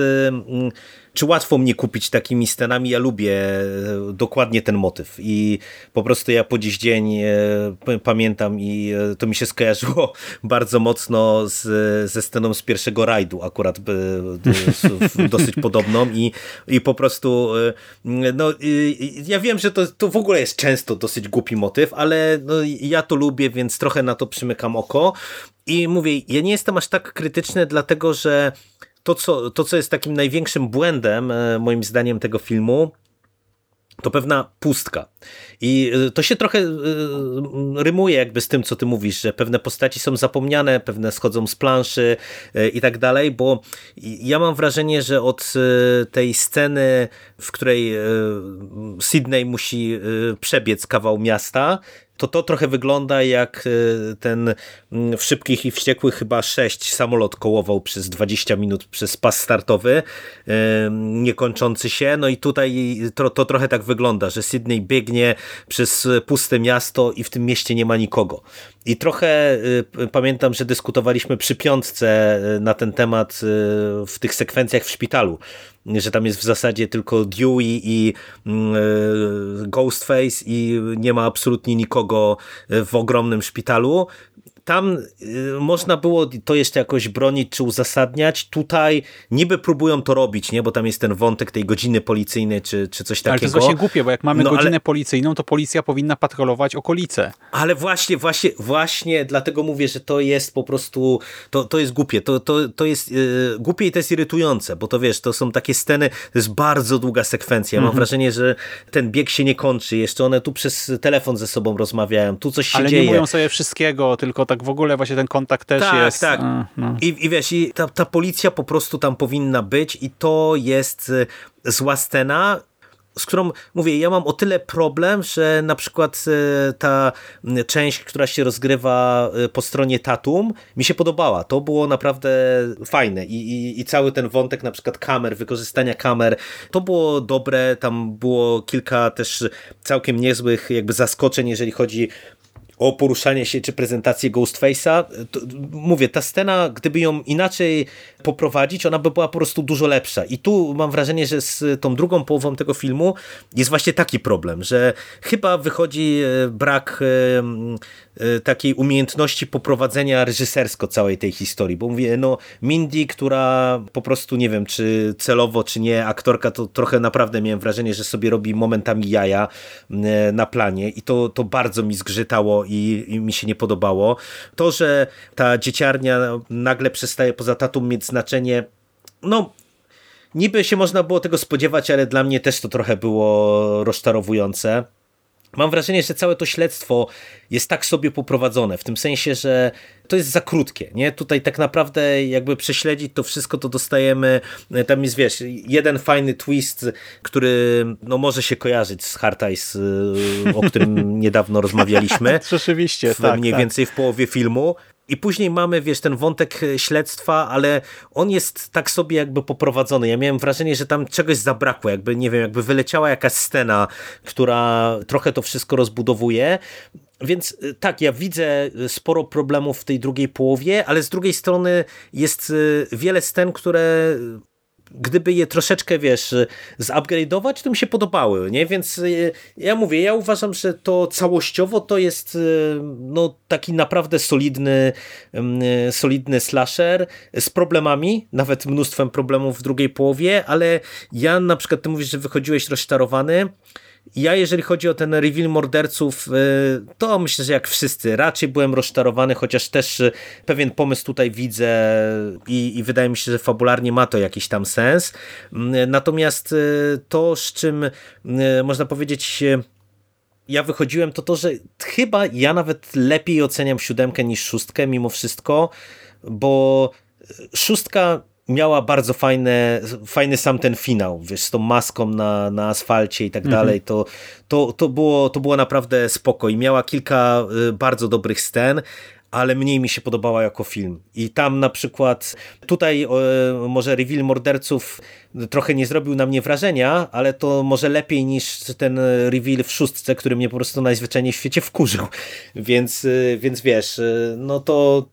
czy łatwo mnie kupić takimi scenami? Ja lubię e, dokładnie ten motyw. I po prostu ja po dziś dzień e, pamiętam i e, to mi się skojarzyło bardzo mocno z, ze sceną z pierwszego rajdu, akurat dosyć podobną. I, i po prostu no, ja wiem, że to, to w ogóle jest często dosyć głupi motyw, ale no, ja to lubię, więc trochę na to przymykam oko. I mówię, ja nie jestem aż tak krytyczny, dlatego że to co, to, co jest takim największym błędem, e, moim zdaniem, tego filmu, to pewna pustka. I e, to się trochę e, rymuje jakby z tym, co ty mówisz, że pewne postaci są zapomniane, pewne schodzą z planszy i tak dalej, bo ja mam wrażenie, że od tej sceny, w której Sydney musi przebiec kawał miasta, to to trochę wygląda jak e, ten mm, w Szybkich i Wściekłych chyba 6 samolot kołował przez 20 minut przez pas startowy, niekończący się. No i tutaj to, to trochę tak wygląda, że Sydney biegnie przez puste miasto i w tym mieście nie ma nikogo. I trochę y, pamiętam, że dyskutowaliśmy przy piątce y, na ten temat y, w tych sekwencjach w szpitalu, że tam jest w zasadzie tylko Dewey i Ghostface i nie ma absolutnie nikogo w ogromnym szpitalu tam y, można było to jeszcze jakoś bronić czy uzasadniać. Tutaj niby próbują to robić, nie? bo tam jest ten wątek tej godziny policyjnej czy, czy coś takiego. Ale to jest właśnie głupie, bo jak mamy no, godzinę ale... policyjną, to policja powinna patrolować okolice. Ale właśnie, właśnie, właśnie dlatego mówię, że to jest po prostu, to, to jest głupie. To, to, to jest yy, głupie i to jest irytujące, bo to wiesz, to są takie sceny, to jest bardzo długa sekwencja. Mhm. Mam wrażenie, że ten bieg się nie kończy. Jeszcze one tu przez telefon ze sobą rozmawiają, tu coś się ale dzieje. Ale nie mówią sobie wszystkiego, tylko tak w ogóle właśnie ten kontakt też tak, jest. Tak, tak. No. I, I wiesz, i ta, ta policja po prostu tam powinna być i to jest e, zła scena, z którą, mówię, ja mam o tyle problem, że na przykład e, ta część, która się rozgrywa e, po stronie Tatum, mi się podobała. To było naprawdę fajne I, i, i cały ten wątek na przykład kamer, wykorzystania kamer, to było dobre, tam było kilka też całkiem niezłych jakby zaskoczeń, jeżeli chodzi o poruszanie się czy prezentację Ghostface'a. Mówię, ta scena, gdyby ją inaczej poprowadzić, ona by była po prostu dużo lepsza. I tu mam wrażenie, że z tą drugą połową tego filmu jest właśnie taki problem, że chyba wychodzi e, brak e, e, takiej umiejętności poprowadzenia reżysersko całej tej historii, bo mówię, no Mindy, która po prostu nie wiem, czy celowo, czy nie, aktorka, to trochę naprawdę miałem wrażenie, że sobie robi momentami jaja na planie i to, to bardzo mi zgrzytało i, i mi się nie podobało. To, że ta dzieciarnia nagle przestaje poza tatą mieć znaczenie, no niby się można było tego spodziewać, ale dla mnie też to trochę było rozczarowujące. Mam wrażenie, że całe to śledztwo jest tak sobie poprowadzone, w tym sensie, że to jest za krótkie, nie? Tutaj tak naprawdę jakby prześledzić to wszystko, to dostajemy, tam jest, wiesz, jeden fajny twist, który no może się kojarzyć z Hard Eyes, y, o którym niedawno rozmawialiśmy. Rzeczywiście, w, tak. Mniej tak. więcej w połowie filmu. I później mamy, wiesz, ten wątek e, śledztwa, ale on jest tak sobie jakby poprowadzony. Ja miałem wrażenie, że tam czegoś zabrakło, jakby, nie wiem, jakby wyleciała jakaś scena, która trochę to wszystko rozbudowuje. Więc e, tak, ja widzę e, sporo problemów w tej drugiej połowie, ale z drugiej strony jest wiele scen, które gdyby je troszeczkę, wiesz, zupgrade'ować, to mi się podobały, nie? Więc y, ja mówię, ja uważam, że to całościowo to jest y, no, taki naprawdę solidny, y, solidny slasher z problemami, nawet mnóstwem problemów w drugiej połowie, ale ja na przykład, ty mówisz, że wychodziłeś rozczarowany, ja, jeżeli chodzi o ten reveal morderców, y, to myślę, że jak wszyscy, raczej byłem rozczarowany, chociaż też y, pewien pomysł tutaj widzę i, i wydaje mi się, że fabularnie ma to jakiś tam sens. Mm, natomiast y, to, z czym można powiedzieć ja wychodziłem, to to, że chyba ja nawet lepiej oceniam siódemkę niż szóstkę mimo wszystko, bo szóstka miała bardzo fajne, fajny sam ten finał, wiesz, z tą maską na, na asfalcie i tak mhm. dalej, to, to, to, było, to było naprawdę spoko i miała kilka y, bardzo dobrych scen, ale mniej mi się podobała jako film. I tam na przykład, tutaj może reveal morderców trochę nie zrobił na mnie wrażenia, ale to może lepiej niż ten reveal w szóstce, który mnie po prostu najzwyczajniej w świecie wkurzył. Więc, y, więc wiesz, y, no to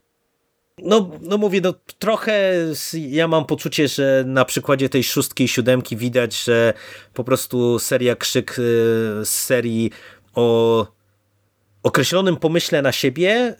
no, no mówię, no trochę ja mam poczucie, że na przykładzie tej szóstki i siódemki widać, że po prostu seria Krzyk y, z serii o określonym pomyśle na siebie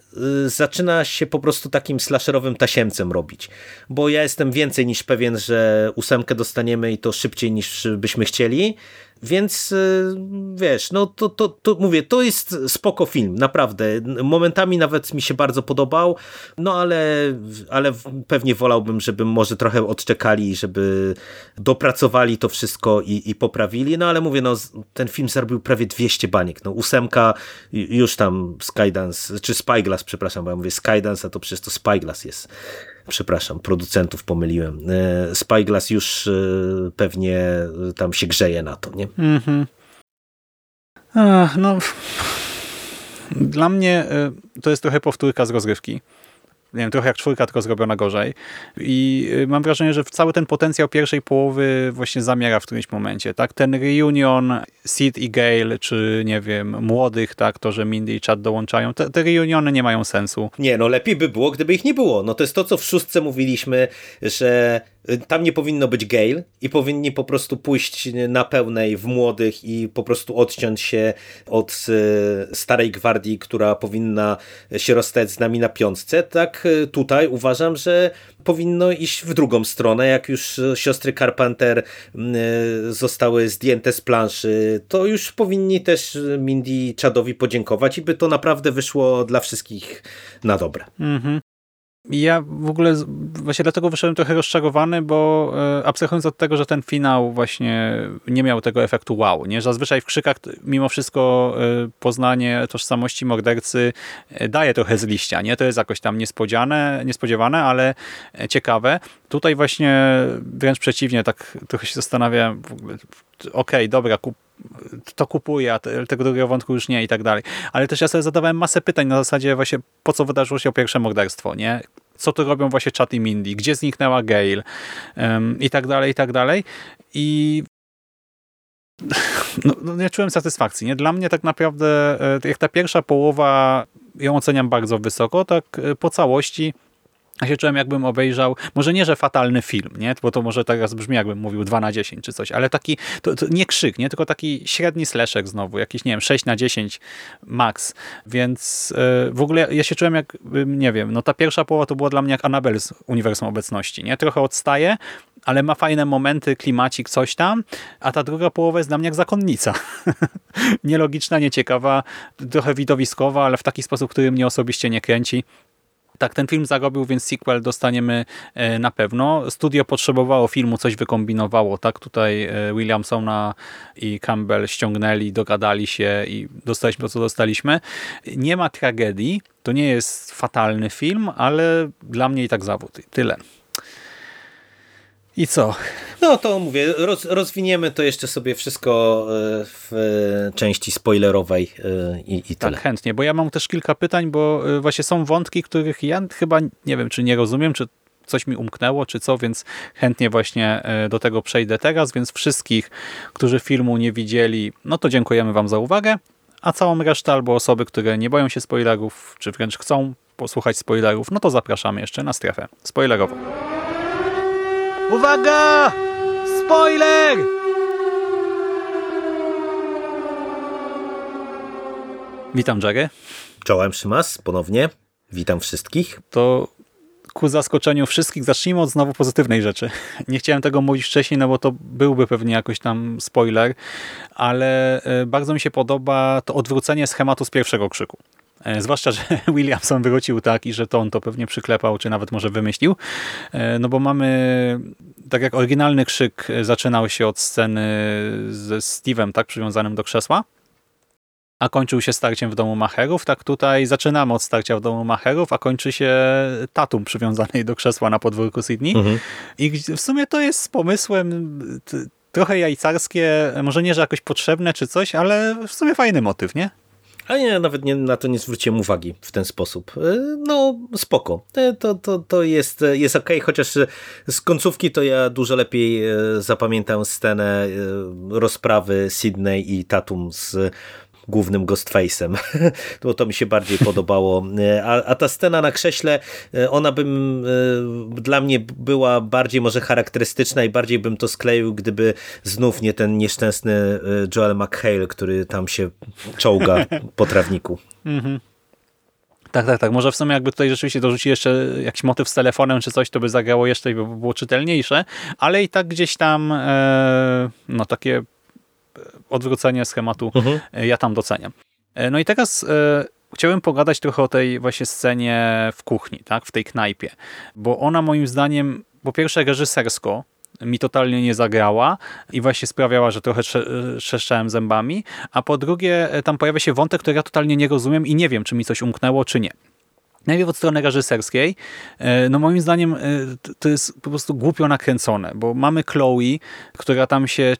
y, zaczyna się po prostu takim slasherowym tasiemcem robić. Bo ja jestem więcej niż pewien, że ósemkę dostaniemy i to szybciej niż byśmy chcieli, więc y, wiesz, no to, to, to mówię, to jest spoko film, naprawdę. Momentami nawet mi się bardzo podobał, no ale, ale pewnie wolałbym, żeby może trochę odczekali, żeby dopracowali to wszystko i, i poprawili, no ale mówię, no ten film zarobił prawie 200 baniek, no ósemka już tam Skydance, czy Spyglass, przepraszam, bo ja mówię Skydance, a to przecież to Spyglass jest przepraszam, producentów pomyliłem. E, Spyglass już e, pewnie tam się grzeje na to, nie? Mhm. Ach, no... Dla mnie y, to jest trochę powtórka z rozgrywki nie wiem, trochę jak czwórka, tylko zrobiona gorzej. I y, mam wrażenie, że cały ten potencjał pierwszej połowy właśnie zamiera w którymś momencie. Tak? Ten reunion Sid i Gale, czy nie wiem, młodych, tak, to, że Mindy i Chad dołączają, te, te reuniony nie mają sensu. Nie, no lepiej by było, gdyby ich nie było. No to jest to, co w szóstce mówiliśmy, że tam nie powinno być Gale i powinni po prostu pójść na pełnej w młodych i po prostu odciąć się od e, starej gwardii, która powinna się rozstać z nami na piątce. Tak e, tutaj uważam, że powinno iść w drugą stronę. Jak już siostry Carpenter zostały zdjęte z planszy, to już powinni też Mindy Chadowi podziękować i by to naprawdę wyszło dla wszystkich na dobre. Mhm. Ja w ogóle właśnie dlatego wyszedłem trochę rozczarowany, bo e, abstrahując od tego, że ten finał właśnie nie miał tego efektu wow, nie? Zazwyczaj w krzykach mimo wszystko e, poznanie tożsamości mordercy e, daje trochę z liścia, nie? To jest jakoś tam niespodziane, niespodziewane, ale ciekawe. Tutaj właśnie wręcz przeciwnie, tak trochę się zastanawiam okej, okay, dobra, kup, to kupuję, a tego drugiego wątku już nie i tak dalej. Ale też ja sobie zadawałem masę pytań na zasadzie właśnie po co wydarzyło się pierwsze morderstwo, nie? Co to robią właśnie Chat i Mindy? Gdzie zniknęła Gail? Um, I tak dalej, i tak dalej. I no, no, nie czułem satysfakcji. Nie? Dla mnie tak naprawdę, e, jak ta pierwsza połowa, ją oceniam bardzo wysoko, tak e, po całości ja się czułem jakbym obejrzał, może nie, że fatalny film, nie? bo to może teraz brzmi jakbym mówił 2 na 10 czy coś, ale taki, to, to nie krzyk, nie? tylko taki średni sleszek znowu, jakiś, nie wiem, 6 na 10 max, więc yy, w ogóle ja się czułem jak, nie wiem, no ta pierwsza połowa to była dla mnie jak Annabelle z Uniwersum Obecności, nie? Trochę odstaje, ale ma fajne momenty, klimacik, coś tam, a ta druga połowa jest dla mnie jak zakonnica. Nielogiczna, nieciekawa, trochę widowiskowa, ale w taki sposób, który mnie osobiście nie kręci. Tak, ten film zarobił, więc sequel dostaniemy e, na pewno. Studio potrzebowało filmu, coś wykombinowało. Tak, tutaj e, Williamsona i Campbell ściągnęli, dogadali się i dostaliśmy to, co dostaliśmy. Nie ma tragedii, to nie jest fatalny film, ale dla mnie i tak zawód. Tyle. I co? No to mówię, roz, rozwiniemy to jeszcze sobie wszystko e, w części spoilerowej e, i, i tyle. Tak, chętnie, bo ja mam też kilka pytań, bo e, właśnie są wątki, których ja chyba nie wiem, czy nie rozumiem, czy coś mi umknęło, czy co, więc chętnie właśnie do tego przejdę teraz, więc wszystkich, którzy filmu nie widzieli, no to dziękujemy Wam za uwagę, a całą resztę albo osoby, które nie boją się spoilerów, czy wręcz chcą posłuchać spoilerów, no to zapraszamy jeszcze na strefę spoilerową. Uwaga! Spoiler! Witam Jerry. Czołem Szymas, ponownie. Witam wszystkich. To ku zaskoczeniu wszystkich zacznijmy od znowu pozytywnej rzeczy. Nie chciałem tego mówić wcześniej, no bo to byłby pewnie jakoś tam spoiler, ale e, bardzo mi się podoba to odwrócenie schematu z pierwszego krzyku. E, zwłaszcza, że Williamson wrócił tak i że to on to pewnie przyklepał, czy nawet może wymyślił. E, no bo mamy, tak jak oryginalny krzyk zaczynał się od sceny ze Steve'em, tak, przywiązanym do krzesła, a kończył się starciem w domu Macherów, tak tutaj zaczynamy od starcia w domu Macherów, a kończy się tatum przywiązanej do krzesła na podwórku Sydney. Mhm. I w sumie to jest z pomysłem trochę jajcarskie, może nie, że jakoś potrzebne czy coś, ale w sumie fajny motyw, nie? A nie, nawet nie, na to nie zwróciłem uwagi w ten sposób. E, no, spoko. E, to, to, to jest, jest ok, chociaż z końcówki to ja dużo lepiej e, zapamiętam scenę rozprawy Sydney i Tatum z głównym Ghostface'em, bo to mi się bardziej podobało. A, a ta scena na krześle, e, ona bym e, dla mnie była bardziej może charakterystyczna i bardziej bym to skleił, gdyby znów nie ten nieszczęsny e, Joel McHale, który tam się czołga po trawniku. Mhm. Tak, tak, tak. Może w sumie jakby tutaj rzeczywiście dorzucić jeszcze jakiś motyw z telefonem czy coś, to by zagrało jeszcze i by było czytelniejsze, ale i tak gdzieś tam e, no takie odwrócenie schematu mhm. E, ja tam doceniam. E, no i teraz e, chciałem pogadać trochę o tej właśnie scenie w kuchni, tak, w tej knajpie, bo ona moim zdaniem po pierwsze reżysersko mi totalnie nie zagrała i właśnie sprawiała, że trochę trzeszczałem zębami, a po drugie tam pojawia się wątek, który ja totalnie nie rozumiem i nie wiem, czy mi coś umknęło, czy nie. Najpierw od strony reżyserskiej, no moim zdaniem to jest po prostu głupio nakręcone, bo mamy Chloe, która tam się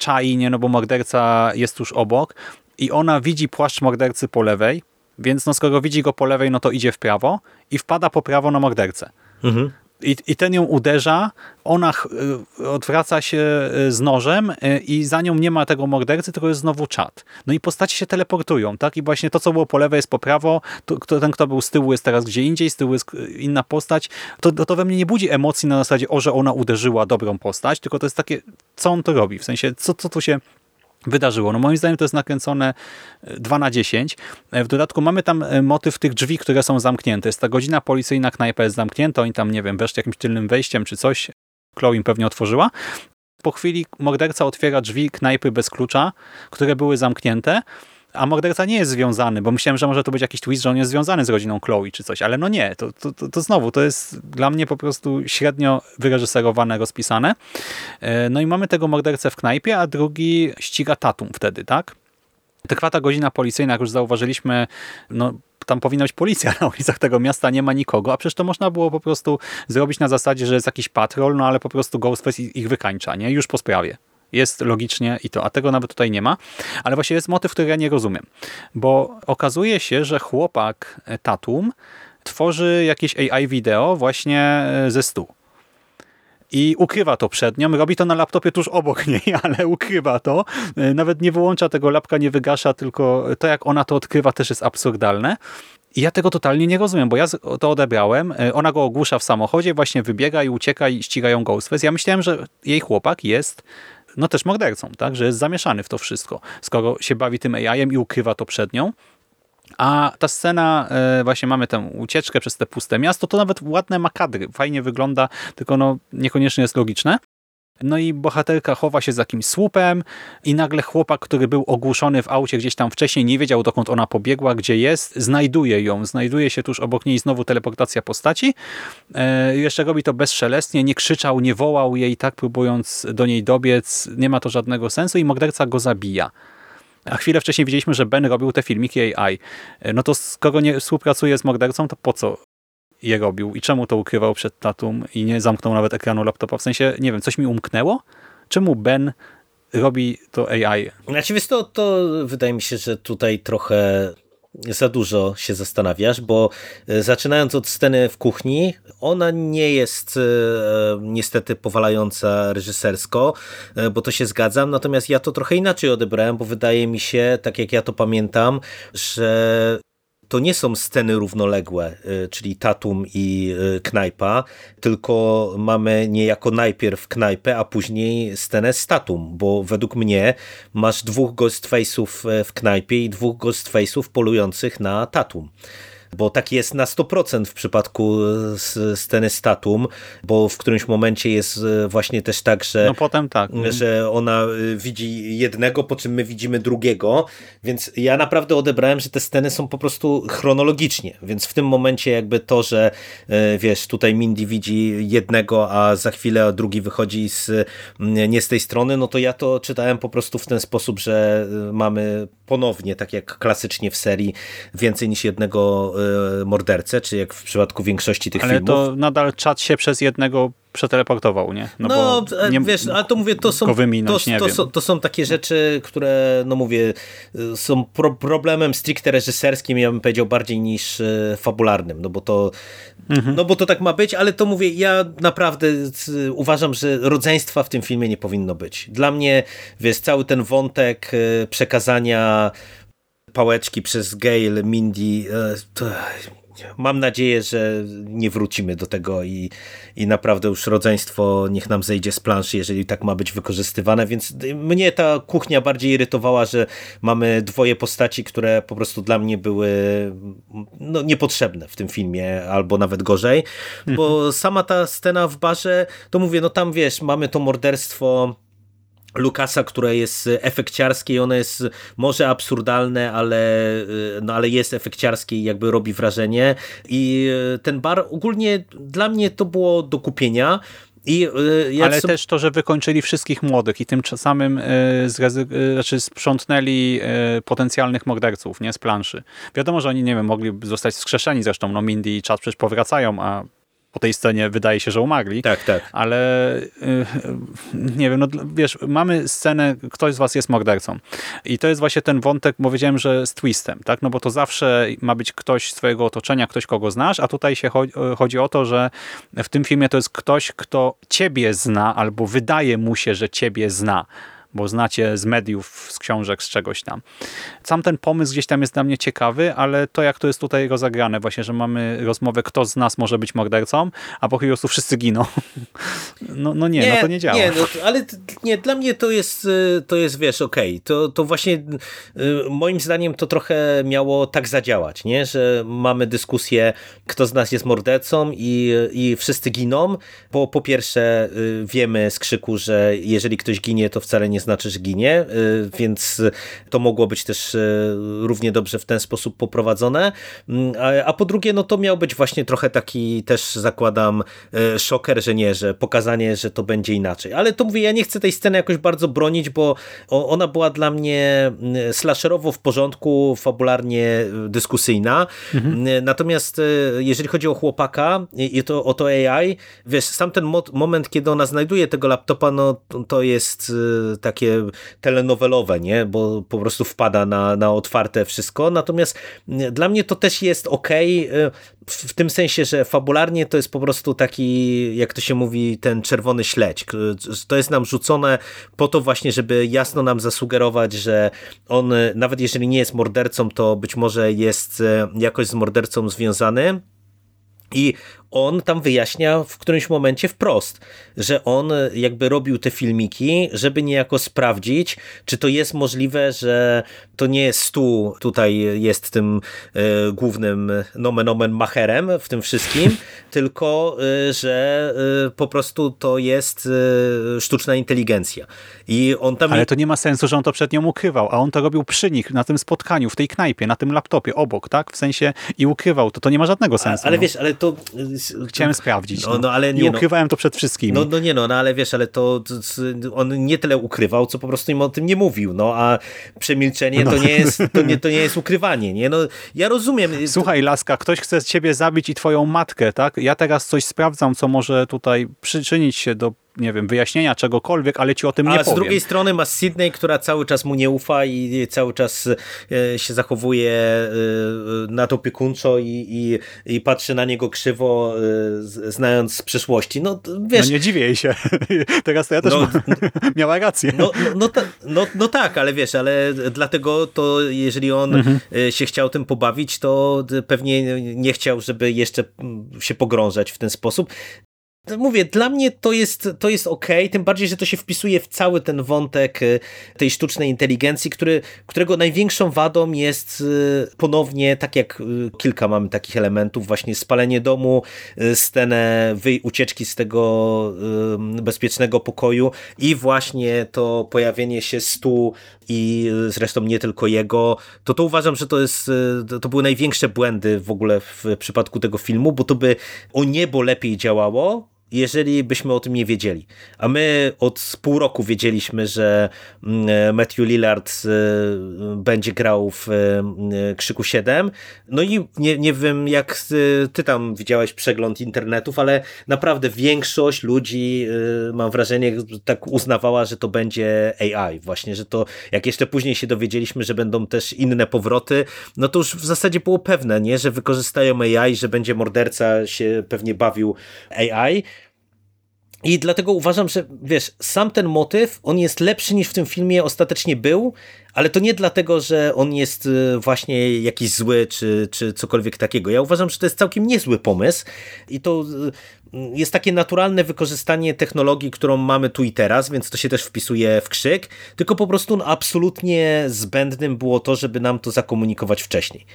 czai, nie, no bo morderca jest tuż obok i ona widzi płaszcz mordercy po lewej, więc no skoro widzi go po lewej, no to idzie w prawo i wpada po prawo na mordercę. Mhm. I, I ten ją uderza, ona y, odwraca się y, z nożem y, i za nią nie ma tego mordercy, tylko jest znowu czat. No i postaci się teleportują, tak? I właśnie to, co było po lewej jest po prawo, to, ten, kto był z tyłu jest teraz gdzie indziej, z tyłu jest inna postać. To, to, to we mnie nie budzi emocji na zasadzie, o, że ona uderzyła dobrą postać, tylko to jest takie, co on to robi? W sensie, co, co tu się wydarzyło. No moim zdaniem to jest nakręcone e, 2 na 10. E, W dodatku mamy tam e, motyw tych drzwi, które są zamknięte. Jest ta godzina policyjna, knajpa jest zamknięta, oni tam, nie wiem, weszli jakimś tylnym wejściem czy coś. Chloe im pewnie otworzyła. Po chwili morderca otwiera drzwi knajpy bez klucza, które były zamknięte, a morderca nie jest związany, bo myślałem, że może to być jakiś twist, że on jest związany z rodziną Chloe czy coś, ale no nie, to, to, to, to znowu, to jest dla mnie po prostu średnio wyreżyserowane, rozpisane. E, No i mamy tego mordercę w knajpie, a drugi ściga Tatum wtedy, tak? Trwa godzina policyjna, jak już zauważyliśmy, no tam powinna być policja na ulicach tego miasta, nie ma nikogo, a przecież to można było po prostu zrobić na zasadzie, że jest jakiś patrol, no ale po prostu Ghostface ich wykańcza, nie? Już po sprawie. Jest logicznie i to, a tego nawet tutaj nie ma. Ale właśnie jest motyw, który ja nie rozumiem. Bo okazuje się, że chłopak e, Tatum tworzy jakieś AI wideo właśnie e, ze stu. I ukrywa to przed nią, robi to na laptopie tuż obok niej, ale ukrywa to. E, Nawet nie wyłącza tego lapka, nie wygasza, tylko to jak ona to odkrywa też jest absurdalne. I ja tego totalnie nie rozumiem, bo ja to odebrałem. Ona go ogłusza w samochodzie, właśnie wybiega i ucieka i ścigają Ghostface. Ja myślałem, że jej chłopak jest no też mordercą, tak, że jest zamieszany w to wszystko, skoro się bawi tym AI-em i ukrywa to przed nią. A ta scena, e, właśnie mamy tę ucieczkę przez te puste miasto, to nawet ładne ma kadry, fajnie wygląda, tylko no niekoniecznie jest logiczne. No i bohaterka chowa się za jakimś słupem i nagle chłopak, który był ogłuszony w aucie gdzieś tam wcześniej, nie wiedział dokąd ona pobiegła, gdzie jest, znajduje ją, znajduje się tuż obok niej znowu teleportacja postaci. E, jeszcze robi to bezszelestnie, nie krzyczał, nie wołał jej, tak próbując do niej dobiec, nie ma to żadnego sensu i morderca go zabija. A chwilę wcześniej widzieliśmy, że Ben robił te filmiki AI. E, No to skoro nie współpracuje z mordercą, to po co je robił i czemu to ukrywał przed Tatum i nie zamknął nawet ekranu laptopa? W sensie, nie wiem, coś mi umknęło? Czemu Ben robi to AI? Znaczy, wiesz, to, to wydaje mi się, że tutaj trochę za dużo się zastanawiasz, bo e, zaczynając od sceny w kuchni, ona nie jest e, niestety powalająca reżysersko, e, bo to się zgadzam, natomiast ja to trochę inaczej odebrałem, bo wydaje mi się, tak jak ja to pamiętam, że to nie są sceny równoległe, y, czyli Tatum i y, knajpa, tylko mamy niejako najpierw knajpę, a później scenę z Tatum, bo według mnie masz dwóch Ghostface'ów e, w knajpie i dwóch Ghostface'ów polujących na Tatum. Bo tak jest na 100% w przypadku e, sceny z Tatum, bo w którymś momencie jest e, właśnie też tak, że No potem tak. że ona y, widzi jednego, po czym my widzimy drugiego, więc ja naprawdę odebrałem, że te sceny są po prostu chronologicznie, więc w tym momencie jakby to, że wiesz, tutaj Mindy widzi jednego, a za chwilę drugi wychodzi z, nie z tej strony, no to ja to czytałem po prostu w ten sposób, że mamy ponownie, tak jak klasycznie w serii, więcej niż jednego y, mordercę, czy jak w przypadku większości tych Ale filmów. to nadal czat się przez jednego przeteleportował, nie? No, bo e, nie, wiesz, ale to mówię, to są, wyminąć, to, nie to, są, to są takie rzeczy, które, no mówię, y, są pro problemem stricte reżyserskim, ja bym powiedział bardziej niż y, fabularnym, no bo to Mhm. no bo to tak ma być, ale to mówię, ja naprawdę uważam, że rodzeństwa w tym filmie nie powinno być. Dla mnie, wiesz, cały ten wątek y, przekazania pałeczki przez Gail, Mindy, to mam nadzieję, że nie wrócimy do tego i, i naprawdę już rodzeństwo niech nam zejdzie z planszy, jeżeli tak ma być wykorzystywane, więc mnie ta kuchnia bardziej irytowała, że mamy dwoje postaci, które po prostu dla mnie były no, niepotrzebne w tym filmie, albo nawet gorzej, bo sama ta scena w barze, to mówię, no tam wiesz, mamy to morderstwo Lukasa, które jest efekciarskie i ono jest może absurdalne, ale, no, ale jest efekciarskie i jakby robi wrażenie. I e, ten bar ogólnie dla mnie to było do kupienia. I ja Ale też to, że wykończyli wszystkich młodych i tym samym y, y, znaczy sprzątnęli y, potencjalnych morderców nie z planszy. Wiadomo, że oni, nie wiem, mogli zostać wskrzeszeni zresztą, no Mindy i Chad przecież powracają, a po tej scenie wydaje się, że umarli. Tak, tak. Ale y, nie wiem, no wiesz, mamy scenę, ktoś z was jest mordercą. I to jest właśnie ten wątek, bo wiedziałem, że z twistem, tak? No bo to zawsze ma być ktoś z twojego otoczenia, ktoś, kogo znasz, a tutaj się chodzi o to, że w tym filmie to jest ktoś, kto ciebie zna, albo wydaje mu się, że ciebie zna bo znacie z mediów, z książek, z czegoś tam. Sam ten pomysł gdzieś tam jest dla mnie ciekawy, ale to jak to jest tutaj rozegrane, właśnie, że mamy rozmowę, kto z nas może być mordercą, a po prostu wszyscy giną. No, no nie, nie, no to nie działa. Nie, no, ale nie, dla mnie to jest, y, to jest wiesz, okej, okay. to, to właśnie y, moim zdaniem to trochę miało tak zadziałać, nie? że mamy dyskusję, kto z nas jest mordercą i, i wszyscy giną, bo po pierwsze y, wiemy z krzyku, że jeżeli ktoś ginie, to wcale nie nie znaczy, że ginie, y, więc to mogło być też y, równie dobrze w ten sposób poprowadzone. Mm, a, po drugie, no to miał być właśnie trochę taki też zakładam y, szoker, że nie, że pokazanie, że to będzie inaczej. Ale to mówię, ja nie chcę tej sceny jakoś bardzo bronić, bo ona była dla mnie slasherowo w porządku, fabularnie dyskusyjna. Mhm. Natomiast jeżeli chodzi o chłopaka i to, o to AI, wiesz, sam ten moment, kiedy ona znajduje tego laptopa, no to jest tak takie telenowelowe, nie? bo po prostu wpada na, na otwarte wszystko. Natomiast dla mnie to też jest ok, w tym sensie, że fabularnie to jest po prostu taki, jak to się mówi, ten czerwony śledź. To jest nam rzucone po to właśnie, żeby jasno nam zasugerować, że on, nawet jeżeli nie jest mordercą, to być może jest e, jakoś z mordercą związany. I on tam wyjaśnia w którymś momencie wprost, że on jakby robił te filmiki, żeby niejako sprawdzić, czy to jest możliwe, że to nie jest Stu tutaj jest tym e, głównym nomen omen macherem w tym wszystkim, tylko e, że e, po prostu to jest sztuczna inteligencja. I on tam... Ale to nie ma sensu, że on to przed nią ukrywał, a on to robił przy nich, na tym spotkaniu, w tej knajpie, na tym laptopie, obok, tak? W sensie i ukrywał, to, to nie ma żadnego sensu. A, ale no. wiesz, ale to Chciałem sprawdzić. No, no, ale nie, I no. ukrywałem to przed wszystkimi. No, no nie no, no ale wiesz, ale to, to, on nie tyle ukrywał, co po prostu im o tym nie mówił, no a przemilczenie no. to, nie jest, to, nie, to nie jest ukrywanie, nie? No ja rozumiem. Słuchaj Laska, ktoś chce ciebie zabić i twoją matkę, tak? Ja teraz coś sprawdzam, co może tutaj przyczynić się do nie wiem, wyjaśnienia czegokolwiek, ale ci o tym nie A powiem. z drugiej strony masz Sydney, która cały czas mu nie ufa i cały czas e, się zachowuje e, nadopiekuńczo i, i, i patrzy na niego krzywo, e, znając z przeszłości. No, wiesz, no nie dziwię jej się. Teraz to ja też no, miała rację. No, no, no, ta, no, no, tak, ale wiesz, ale dlatego to jeżeli on mhm. się chciał tym pobawić, to pewnie nie chciał, żeby jeszcze się pogrążać w ten sposób. Mówię, dla mnie to jest, to jest ok, tym bardziej, że to się wpisuje w cały ten wątek y, tej sztucznej inteligencji, który, którego największą wadą jest y, ponownie, tak jak y, kilka mamy takich elementów, właśnie spalenie domu, scenę ucieczki z tego bezpiecznego pokoju i właśnie to pojawienie się stu i zresztą nie tylko jego, to to uważam, że to jest, to były największe błędy w ogóle w przypadku tego filmu, bo to by o niebo lepiej działało, jeżeli byśmy o tym nie wiedzieli. A my od pół roku wiedzieliśmy, że mm, Matthew Lillard y, będzie grał w y, Krzyku 7. No i nie, nie wiem, jak ty tam widziałeś przegląd internetów, ale naprawdę większość ludzi, mam wrażenie, tak uznawała, że to będzie AI. Właśnie, że to jak jeszcze później się dowiedzieliśmy, że będą też inne powroty, no to już w zasadzie było pewne, nie, że wykorzystają AI, że będzie morderca się pewnie bawił AI. I dlatego uważam, że wiesz, sam ten motyw, on jest lepszy niż w tym filmie ostatecznie był, ale to nie dlatego, że on jest y, właśnie jakiś zły, czy, czy cokolwiek takiego. Ja uważam, że to jest całkiem niezły pomysł i to y, jest takie naturalne wykorzystanie technologii, którą mamy tu i teraz, więc to się też wpisuje w krzyk, tylko po prostu absolutnie zbędnym było to, żeby nam to zakomunikować wcześniej.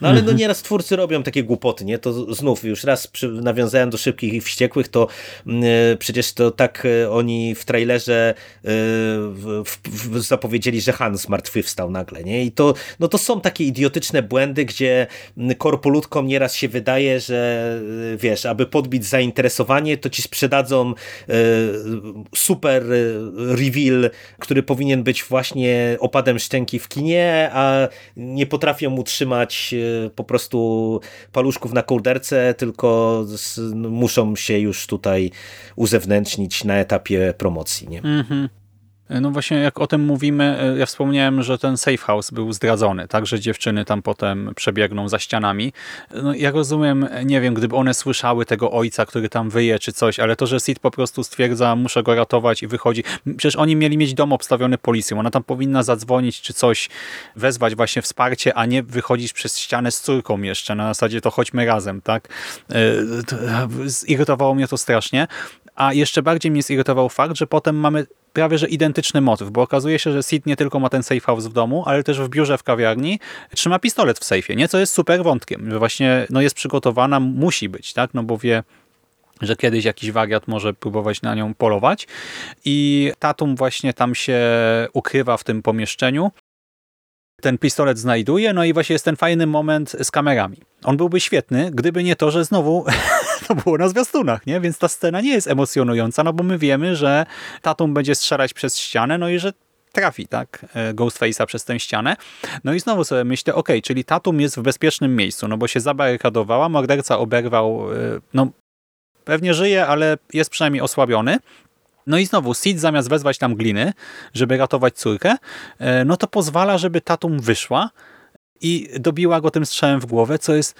No ale no mhm. nieraz twórcy robią takie głupoty, nie? To znów już raz przy, nawiązałem do Szybkich i Wściekłych, to yy, przecież to tak yy, oni w trailerze yy, w, w, zapowiedzieli, że Han zmartwychwstał nagle, nie? I to, no to są takie idiotyczne błędy, gdzie korpolutkom nieraz się wydaje, że y, wiesz, aby podbić zainteresowanie, to ci sprzedadzą y, super y, reveal, który powinien być właśnie opadem szczęki w kinie, a nie potrafią utrzymać po prostu paluszków na kołderce, tylko muszą się już tutaj uzewnętrznić na etapie promocji. Nie? Mhm. No właśnie jak o tym mówimy, e, ja wspomniałem, że ten safe house był zdradzony, tak, że dziewczyny tam potem przebiegną za ścianami. No ja rozumiem, nie wiem, gdyby one słyszały tego ojca, który tam wyje czy coś, ale to, że Sid po prostu stwierdza, muszę go ratować i wychodzi. Przecież oni mieli mieć dom obstawiony policją, ona tam powinna zadzwonić czy coś, wezwać właśnie wsparcie, a nie wychodzić przez ścianę z córką jeszcze, na zasadzie to chodźmy razem, tak. E, zirytowało mnie to strasznie. A jeszcze bardziej mnie zirytował fakt, że potem mamy prawie że identyczny motyw, bo okazuje się, że Sid nie tylko ma ten safe house w domu, ale też w biurze w kawiarni trzyma pistolet w sejfie, nie? Co jest super wątkiem, że właśnie no, jest przygotowana, musi być, tak? No bo wie, że kiedyś jakiś wariat może próbować na nią polować i Tatum właśnie tam się ukrywa w tym pomieszczeniu ten pistolet znajduje, no i właśnie jest ten fajny moment z kamerami. On byłby świetny, gdyby nie to, że znowu to było na zwiastunach, nie? Więc ta scena nie jest emocjonująca, no bo my wiemy, że Tatum będzie strzelać przez ścianę, no i że trafi, tak, e, Ghostface'a przez tę ścianę. No i znowu sobie myślę, ok, czyli Tatum jest w bezpiecznym miejscu, no bo się zabarykadowała, morderca oberwał, e, no pewnie żyje, ale jest przynajmniej osłabiony. No i znowu Sid zamiast wezwać tam gliny, żeby ratować córkę, e, no to pozwala, żeby Tatum wyszła i dobiła go tym strzałem w głowę, co jest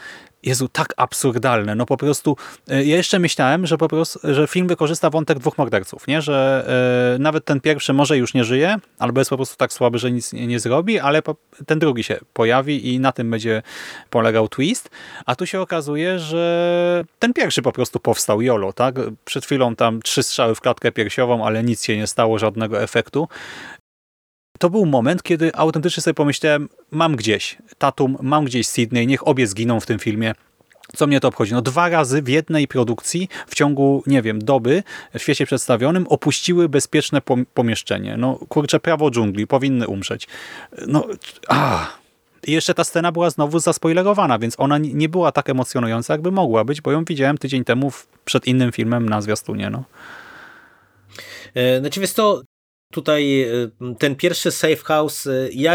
Jezu, tak absurdalne. No po prostu, e, ja jeszcze myślałem, że po prostu, że film wykorzysta wątek dwóch morderców, nie? Że e, nawet ten pierwszy może już nie żyje, albo jest po prostu tak słaby, że nic nie, nie zrobi, ale po, ten drugi się pojawi i na tym będzie polegał twist. A tu się okazuje, że ten pierwszy po prostu powstał, Jolo, tak? Przed chwilą tam trzy strzały w klatkę piersiową, ale nic się nie stało, żadnego efektu to był moment, kiedy autentycznie sobie pomyślałem, mam gdzieś Tatum, mam gdzieś Sydney, niech obie zginą w tym filmie. Co mnie to obchodzi? No dwa razy w jednej produkcji w ciągu, nie wiem, doby w świecie przedstawionym opuściły bezpieczne pomieszczenie. No kurczę, prawo dżungli, powinny umrzeć. No, a. I jeszcze ta scena była znowu zaspoilerowana, więc ona nie była tak emocjonująca, jakby mogła być, bo ją widziałem tydzień temu przed innym filmem na zwiastunie. No. E, znaczy wiesz to tutaj y, ten pierwszy safe house, y, ja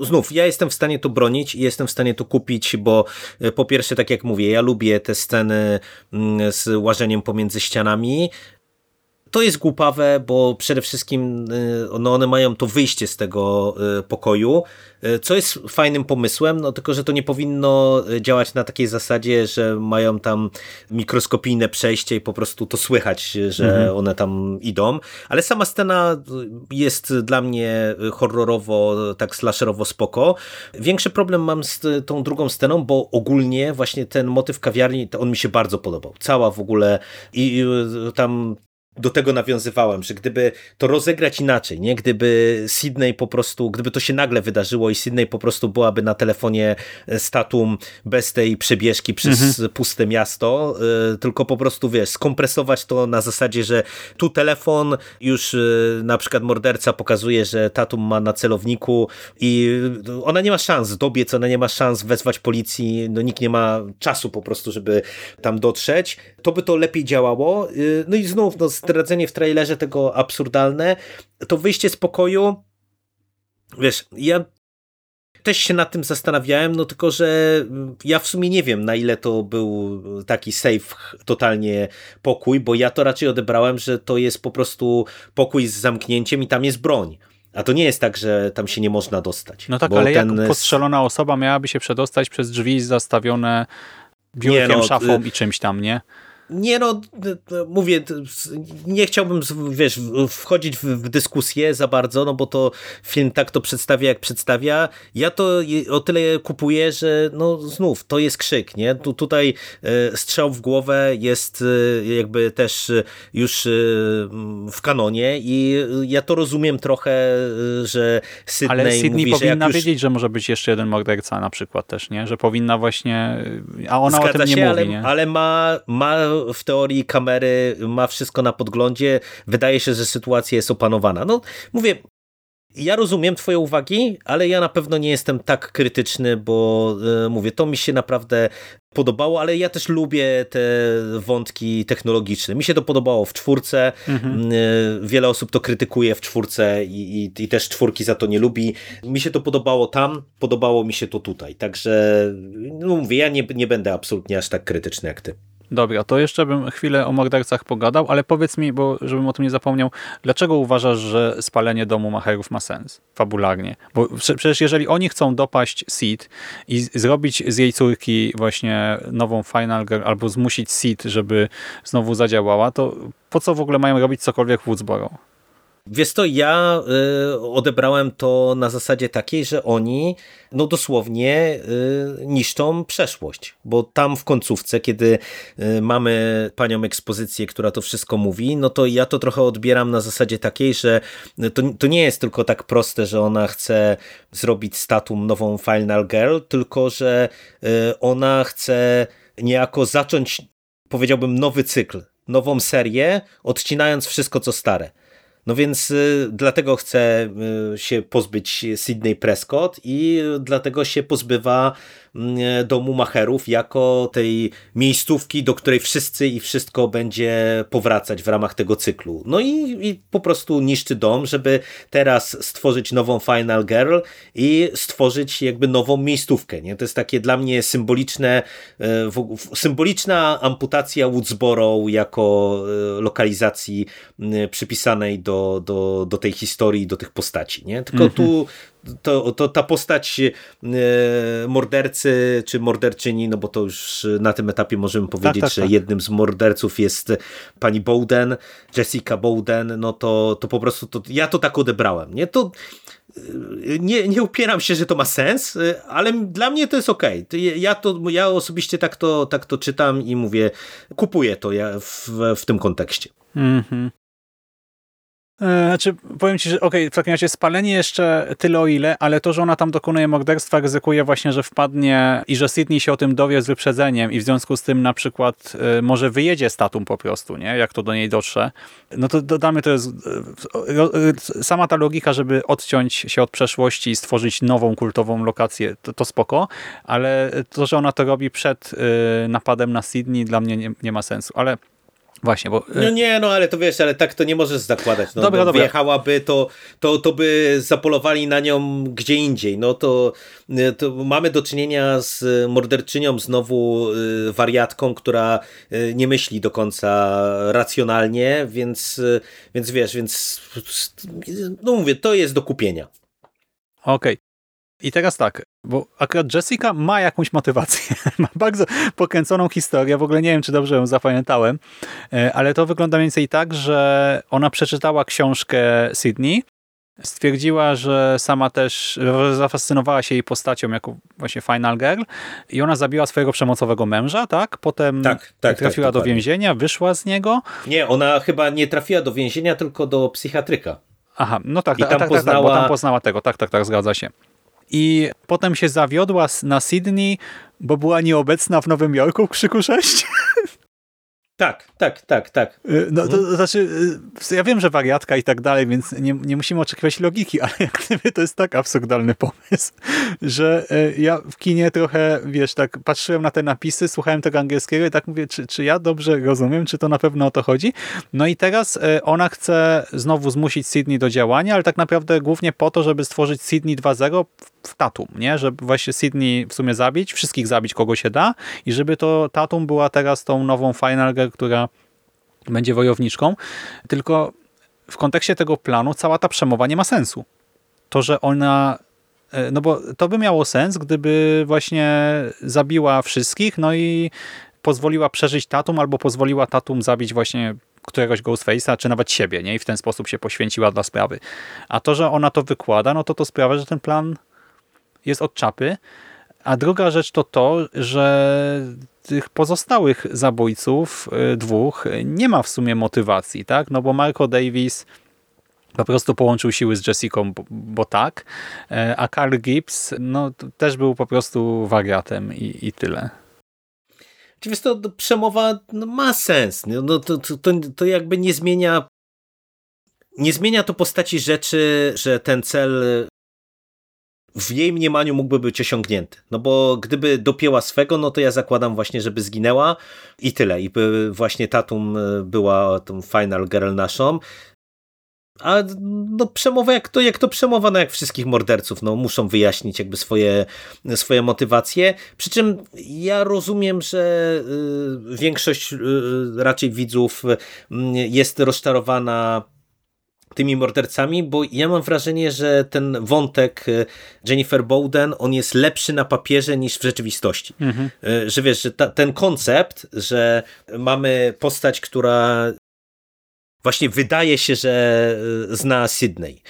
znów, ja jestem w stanie to bronić i jestem w stanie to kupić, bo y, po pierwsze, tak jak mówię, ja lubię te sceny mm, z łażeniem pomiędzy ścianami, to jest głupawe, bo przede wszystkim y, no one mają to wyjście z tego y, pokoju, y, co jest fajnym pomysłem, no tylko, że to nie powinno działać na takiej zasadzie, że mają tam mikroskopijne przejście i po prostu to słychać, że mhm. one tam idą, ale sama scena jest dla mnie horrorowo, tak slasherowo spoko. Większy problem mam z tą drugą sceną, bo ogólnie właśnie ten motyw kawiarni, on mi się bardzo podobał. Cała w ogóle i tam do tego nawiązywałem, że gdyby to rozegrać inaczej, nie? Gdyby Sydney po prostu, gdyby to się nagle wydarzyło i Sydney po prostu byłaby na telefonie statum bez tej przebieżki przez mhm. puste miasto, y, tylko po prostu, wiesz, skompresować to na zasadzie, że tu telefon, już y, na przykład morderca pokazuje, że Tatum ma na celowniku i ona nie ma szans dobiec, ona nie ma szans wezwać policji, no nikt nie ma czasu po prostu, żeby tam dotrzeć, to by to lepiej działało. Y, no i znów, no zdradzenie w trailerze tego absurdalne, to wyjście z pokoju, wiesz, ja też się nad tym zastanawiałem, no tylko, że ja w sumie nie wiem, na ile to był taki safe totalnie pokój, bo ja to raczej odebrałem, że to jest po prostu pokój z zamknięciem i tam jest broń. A to nie jest tak, że tam się nie można dostać. No tak, ale ten... jak postrzelona osoba miałaby się przedostać przez drzwi zastawione biurkiem, no, szafą y- i czymś tam, nie? Nie no, mówię, nie chciałbym, wiesz, wchodzić w, dyskusję za bardzo, no bo to film tak to przedstawia, jak przedstawia. Ja to o tyle kupuję, że no znów, to jest krzyk, nie? Tu, tutaj e, strzał w głowę jest e, jakby też już e, w kanonie i ja to rozumiem trochę, że Sydney Ale Sydney mówi, powinna już... wiedzieć, że może być jeszcze jeden morderca na przykład też, nie? Że powinna właśnie, a ona Zgadza o tym nie się, mówi, ale, nie? ale ma, ma w teorii kamery, ma wszystko na podglądzie, wydaje się, że sytuacja jest opanowana. No mówię, Ja rozumiem twoje uwagi, ale ja na pewno nie jestem tak krytyczny, bo e, mówię, to mi się naprawdę podobało, ale ja też lubię te wątki technologiczne. Mi się to podobało w czwórce. Mhm. E, wiele osób to krytykuje w czwórce i, i, i, też czwórki za to nie lubi. Mi się to podobało tam, podobało mi się to tutaj. Także no mówię, ja nie, nie będę absolutnie aż tak krytyczny jak ty. Dobra, to jeszcze bym chwilę o mordercach pogadał, ale powiedz mi, bo żebym o tym nie zapomniał, dlaczego uważasz, że spalenie domu Macherów ma sens fabularnie? Bo przecież jeżeli oni chcą dopaść Seed i zrobić z jej córki właśnie nową Final Girl, albo zmusić Seed, żeby znowu zadziałała, to po co w ogóle mają robić cokolwiek w Woodsboro? Wiesz to ja y, odebrałem to na zasadzie takiej, że oni no dosłownie y, niszczą przeszłość, bo tam w końcówce, kiedy y, mamy panią ekspozycję, która to wszystko mówi, no to ja to trochę odbieram na zasadzie takiej, że to, to nie jest tylko tak proste, że ona chce zrobić statum nową Final Girl, tylko że ona chce niejako zacząć, powiedziałbym, nowy cykl, nową serię, odcinając wszystko co stare. No więc y, dlatego chce y, się pozbyć Sydney Prescott i dlatego się pozbywa domu macherów jako tej miejscówki, do której wszyscy i wszystko będzie powracać w ramach tego cyklu. No i, i po prostu niszczy dom, żeby teraz stworzyć nową Final Girl i stworzyć jakby nową miejscówkę. Nie? To jest takie dla mnie symboliczne, e, symboliczna amputacja Woodsboro jako e, lokalizacji przypisanej do, do, do tej historii, do tych postaci. Nie? Tylko mm -hmm. tu to, to ta postać e, mordercy czy morderczyni, no bo to już na tym etapie możemy tak, powiedzieć, tak, tak, że tak. jednym z morderców jest pani Bowden, Jessica Bowden, no to, to po prostu to, ja to tak odebrałem. Nie? To, e, nie, nie upieram się, że to ma sens, e, ale dla mnie to jest ok. Ja, to, ja osobiście tak to, tak to czytam i mówię, kupuję to ja w, w tym kontekście. Mhm. Znaczy, powiem ci, że okej, okay, w takim razie spalenie jeszcze tyle o ile, ale to, że ona tam dokonuje morderstwa, ryzykuje właśnie, że wpadnie i że Sydney się o tym dowie z wyprzedzeniem i w związku z tym na przykład y, może wyjedzie statum po prostu, nie? Jak to do niej dotrze. No to dodamy, to jest y, sama ta logika, żeby odciąć się od przeszłości i stworzyć nową kultową lokację, to, to spoko, ale to, że ona to robi przed y, napadem na Sydney dla mnie nie, nie ma sensu, ale Właśnie, bo... No nie, no ale to wiesz, ale tak to nie możesz zakładać. No, dobra, no, dobra. Wjechałaby, to, to, to by zapolowali na nią gdzie indziej. No to, to mamy do czynienia z morderczynią, znowu y, wariatką, która y, nie myśli do końca racjonalnie, więc, więc wiesz, więc no mówię, to jest do kupienia. Okej. Okay. I teraz tak, bo akurat Jessica ma jakąś motywację. ma bardzo pokręconą historię. W ogóle nie wiem, czy dobrze ją zapamiętałem, e, ale to wygląda mniej więcej tak, że ona przeczytała książkę Sydney, stwierdziła, że sama też zafascynowała się jej postacią jako właśnie Final Girl i ona zabiła swojego przemocowego męża, tak? Potem tak, tak, trafiła tak, do więzienia, wyszła z niego. Nie, ona chyba nie trafiła do więzienia, tylko do psychiatryka. Aha, no tak, I tak, tam tak, poznała... tak, bo tam poznała tego, tak, tak, tak, zgadza się i potem się zawiodła na Sydney, bo była nieobecna w Nowym Jorku w Krzyku 6. Tak, tak, tak, tak. Y, no to, to znaczy, y, ja wiem, że wariatka i tak dalej, więc nie, nie musimy oczekiwać logiki, ale jak gdyby to jest tak absurdalny pomysł, że y, ja w kinie trochę, wiesz, tak patrzyłem na te napisy, słuchałem tego angielskiego i tak mówię, czy, czy ja dobrze rozumiem, czy to na pewno o to chodzi? No i teraz ona chce znowu zmusić Sydney do działania, ale tak naprawdę głównie po to, żeby stworzyć Sydney 2.0 w Tatum, nie? Żeby właśnie Sydney w sumie zabić, wszystkich zabić, kogo się da i żeby to Tatum była teraz tą nową Final Girl, która będzie wojowniczką. Tylko w kontekście tego planu cała ta przemowa nie ma sensu. To, że ona e, no bo to by miało sens, gdyby właśnie zabiła wszystkich, no i pozwoliła przeżyć Tatum, albo pozwoliła Tatum zabić właśnie któregoś Ghostface'a, czy nawet siebie, nie? I w ten sposób się poświęciła dla sprawy. A to, że ona to wykłada, no to to sprawia, że ten plan jest od czapy. A druga rzecz to to, że tych pozostałych zabójców, y, dwóch, nie ma w sumie motywacji, tak? No bo Marco Davis po prostu połączył siły z Jessica, bo, tak, e, a Carl Gibbs no, też był po prostu wariatem i, i tyle. Oczywiście to przemowa no, ma sens. No, to, to, to jakby nie zmienia nie zmienia to postaci rzeczy, że ten cel w jej mniemaniu mógłby być osiągnięty. No bo gdyby dopięła swego, no to ja zakładam właśnie, żeby zginęła i tyle. I by właśnie Tatum e, była tą final girl naszą. A no przemowa jak to, jak to przemowa, no jak wszystkich morderców, no muszą wyjaśnić jakby swoje, swoje motywacje. Przy czym ja rozumiem, że y, większość y, raczej widzów y, jest rozczarowana tymi mordercami, bo ja mam wrażenie, że ten wątek Jennifer Bowden, on jest lepszy na papierze niż w rzeczywistości. Mhm. Że wiesz, że ta, ten koncept, że mamy postać, która właśnie wydaje się, że y, zna Sydney.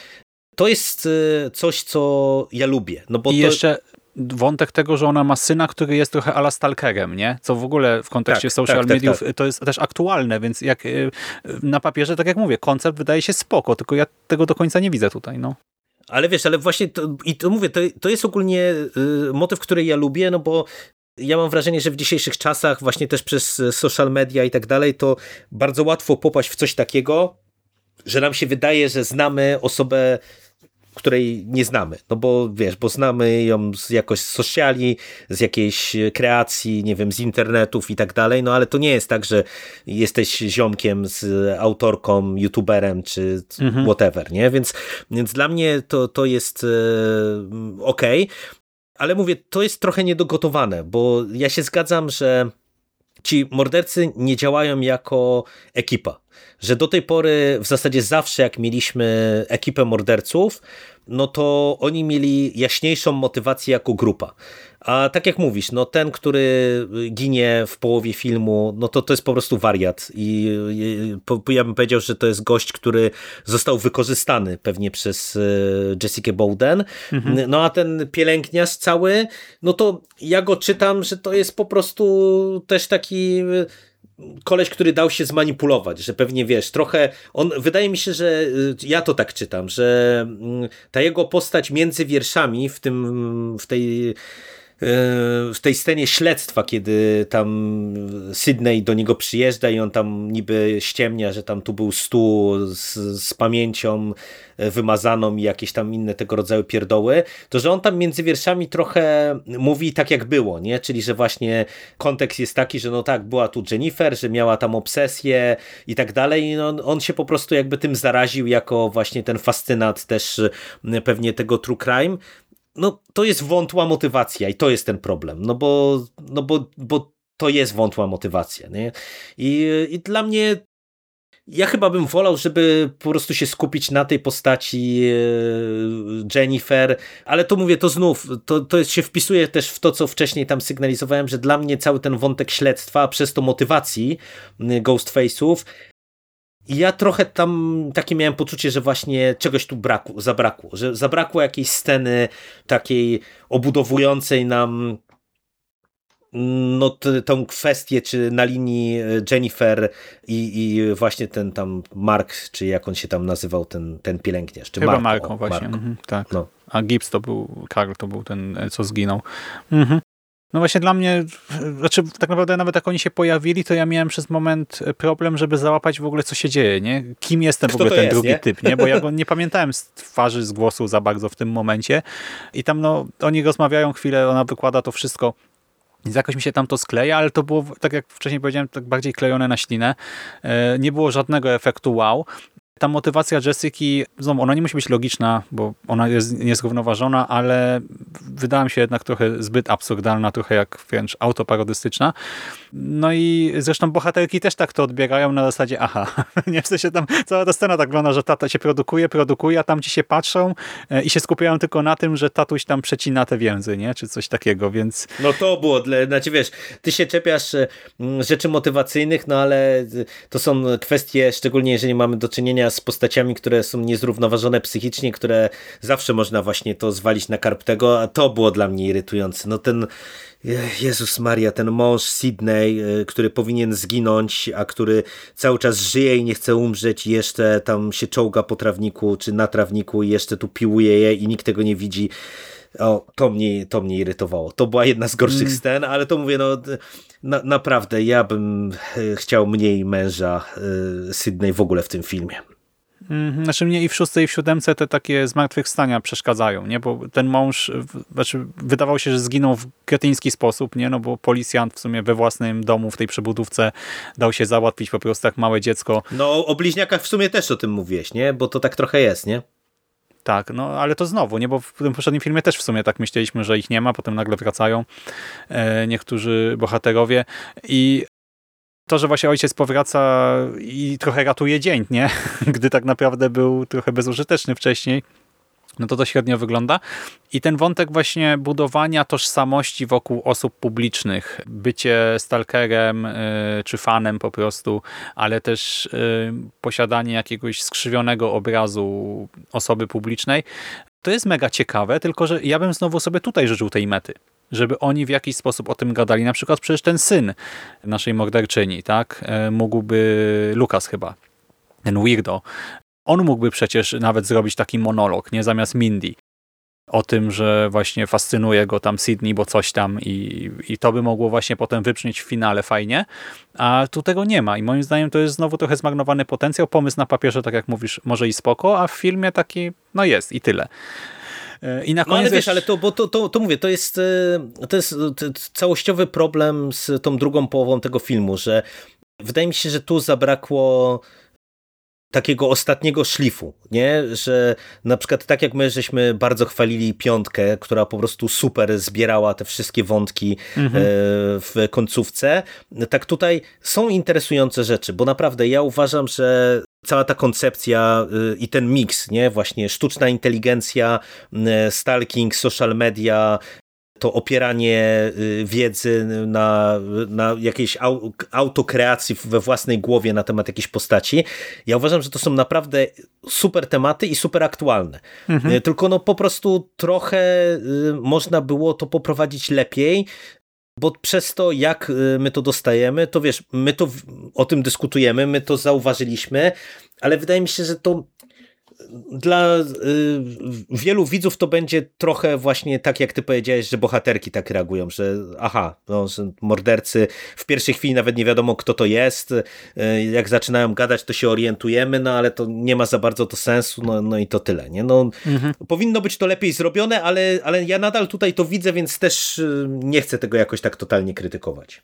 To jest y, coś, co ja lubię. No bo I to... jeszcze wątek tego, że ona ma syna, który jest trochę ala stalkerem, nie? Co w ogóle w kontekście tak, social tak, tak mediów tak, to jest też aktualne, więc jak y, na papierze, tak jak mówię, koncept wydaje się spoko, tylko ja tego do końca nie widzę tutaj, no. Ale wiesz, ale właśnie to, i to mówię, to, to jest ogólnie y, motyw, który ja lubię, no bo ja mam wrażenie, że w dzisiejszych czasach, właśnie też przez social media i tak dalej, to bardzo łatwo popaść w coś takiego, że nam się wydaje, że znamy osobę, której nie znamy. No bo wiesz, bo znamy ją z jakoś z sociali, z jakiejś kreacji, nie wiem, z internetów i tak dalej, no ale to nie jest tak, że jesteś ziomkiem z autorką, youtuberem czy mhm. whatever, nie? Więc, więc dla mnie to, to jest e, ok ale mówię, to jest trochę niedogotowane, bo ja się zgadzam, że ci mordercy nie działają jako ekipa. Że do tej pory w zasadzie zawsze jak mieliśmy ekipę morderców, no to oni mieli jaśniejszą motywację jako grupa. A tak jak mówisz, no ten, który ginie w połowie filmu, no to to jest po prostu wariat i ja bym powiedział, że to jest gość, który został wykorzystany pewnie przez e, Jessica Bowden. Mhm. No a ten pielęgniarz cały, no to ja go czytam, że to jest po prostu też taki koleś, który dał się zmanipulować, że pewnie wiesz, trochę on, wydaje mi się, że y, ja to tak czytam, że mm, ta jego postać między wierszami w tym, w tej w tej scenie śledztwa, kiedy tam Sydney do niego przyjeżdża i on tam niby ściemnia, że tam tu był stół z, z pamięcią wymazaną i jakieś tam inne tego rodzaju pierdoły, to że on tam między wierszami trochę mówi tak jak było, nie? Czyli, że właśnie kontekst jest taki, że no tak, była tu Jennifer, że miała tam obsesję i tak dalej i no, on się po prostu jakby tym zaraził jako właśnie ten fascynat też pewnie tego true crime, no to jest wątła motywacja i to jest ten problem, no bo, no bo, bo to jest wątła motywacja, nie? I, I dla mnie ja chyba bym wolał, żeby po prostu się skupić na tej postaci e, Jennifer, ale to mówię, to znów, to, to się wpisuje też w to, co wcześniej tam sygnalizowałem, że dla mnie cały ten wątek śledztwa, przez to motywacji Ghostface'ów ja trochę tam takie miałem poczucie, że właśnie czegoś tu braku, zabrakło, że zabrakło jakiejś sceny takiej obudowującej nam no tę kwestię, czy na linii e, Jennifer i, i właśnie ten tam Mark, czy jak on się tam nazywał, ten, ten pielęgniarz. Czy Chyba Marko, Marko właśnie, Marko. Mhm, tak. No. A Gibbs to był, Karl to był ten, e, co zginął. Mhm. No właśnie dla mnie, znaczy tak naprawdę nawet jak oni się pojawili, to ja miałem przez moment problem, żeby załapać w ogóle co się dzieje, nie? Kim jest ten w ogóle ten jest, drugi nie? typ, nie? Bo ja go nie pamiętałem z twarzy, z głosu za bardzo w tym momencie i tam no, oni rozmawiają chwilę, ona wykłada to wszystko więc jakoś mi się tam to skleja, ale to było, tak jak wcześniej powiedziałem, tak bardziej klejone na ślinę. E, nie było żadnego efektu wow ta motywacja Jessiki, znowu, ona nie musi być logiczna, bo ona jest niezrównoważona, ale wydała mi się jednak trochę zbyt absurdalna, trochę jak wręcz autoparodystyczna. No i zresztą bohaterki też tak to odbierają na zasadzie, aha, nie w sensie tam cała ta scena tak wygląda, że tata się produkuje, produkuje, a tam ci się patrzą e, i się skupiają tylko na tym, że tatuś tam przecina te więzy, nie? Czy coś takiego, więc... No to było, dla, znaczy wiesz, ty się czepiasz e, rzeczy motywacyjnych, no ale to są kwestie, szczególnie jeżeli mamy do czynienia z postaciami, które są niezrównoważone psychicznie, które zawsze można właśnie to zwalić na karp tego, a to było dla mnie irytujące. No ten Jezus Maria, ten mąż Sydney, e, który powinien zginąć, a który cały czas żyje i nie chce umrzeć i jeszcze tam się czołga po trawniku czy na trawniku i jeszcze tu piłuje je i nikt tego nie widzi. O, to mnie, to mnie irytowało. To była jedna z gorszych mm. scen, ale to mówię, no na, naprawdę ja bym e, chciał mniej męża y, Sydney w ogóle w tym filmie. Mhm, Znaczy mnie i w szóstej i w siódemce te takie zmartwychwstania przeszkadzają, nie? Bo ten mąż, znaczy wydawało się, że zginął w kretyński sposób, nie? No bo policjant w sumie we własnym domu w tej przebudówce dał się załatwić po prostu jak małe dziecko. No o bliźniakach w sumie też o tym mówiłeś, nie? Bo to tak trochę jest, nie? Tak, no ale to znowu, nie? Bo w tym poprzednim filmie też w sumie tak myśleliśmy, że ich nie ma, potem nagle wracają e, niektórzy bohaterowie i to, że właśnie ojciec powraca i trochę ratuje dzień, nie? Gdy tak naprawdę był trochę bezużyteczny wcześniej, no to to średnio wygląda. I ten wątek właśnie budowania tożsamości wokół osób publicznych, bycie stalkerem y, czy fanem po prostu, ale też y, posiadanie jakiegoś skrzywionego obrazu osoby publicznej, to jest mega ciekawe, tylko że ja bym znowu sobie tutaj życzył tej mety. Żeby oni w jakiś sposób o tym gadali. Na przykład przecież ten syn naszej morderczyni, tak? E, Mógłby, Lukas chyba, ten weirdo, on mógłby przecież nawet zrobić taki monolog, nie zamiast Mindy. O tym, że właśnie fascynuje go tam Sydney, bo coś tam i, i to by mogło właśnie potem wybrzmieć w finale fajnie, a tu tego nie ma i moim zdaniem to jest znowu trochę zmarnowany potencjał. Pomysł na papierze, tak jak mówisz, może i spoko, a w filmie taki, no jest i tyle. E, I na No koniec ale wiesz, jeszcze- ale to, bo to, to, to mówię, to jest, e, to jest e, całościowy problem z tą drugą połową tego filmu, że wydaje mi się, że tu zabrakło takiego ostatniego szlifu, nie? Że na przykład tak jak my żeśmy bardzo chwalili piątkę, która po prostu super zbierała te wszystkie wątki e, w końcówce, tak tutaj są interesujące rzeczy, bo naprawdę ja uważam, że cała ta koncepcja y, i ten miks, nie? Właśnie sztuczna inteligencja, y, stalking, social media, to opieranie y, wiedzy na, na jakiejś au, autokreacji we własnej głowie na temat jakiejś postaci. Ja uważam, że to są naprawdę super tematy i super aktualne. Y, Tylko no po prostu trochę y, można było to poprowadzić lepiej, bo przez to, jak my to dostajemy, to wiesz, my to o tym dyskutujemy, my to zauważyliśmy, ale wydaje mi się, że to dla y, wielu widzów to będzie trochę właśnie tak, jak ty powiedziałeś, że bohaterki tak reagują, że aha, no, że mordercy w pierwszej chwili nawet nie wiadomo, kto to jest, y, jak zaczynają gadać, to się orientujemy, no ale to nie ma za bardzo to sensu, no, no i to tyle, nie? No, Powinno być to lepiej zrobione, ale, ale ja nadal tutaj to widzę, więc też y, nie chcę tego jakoś tak totalnie krytykować.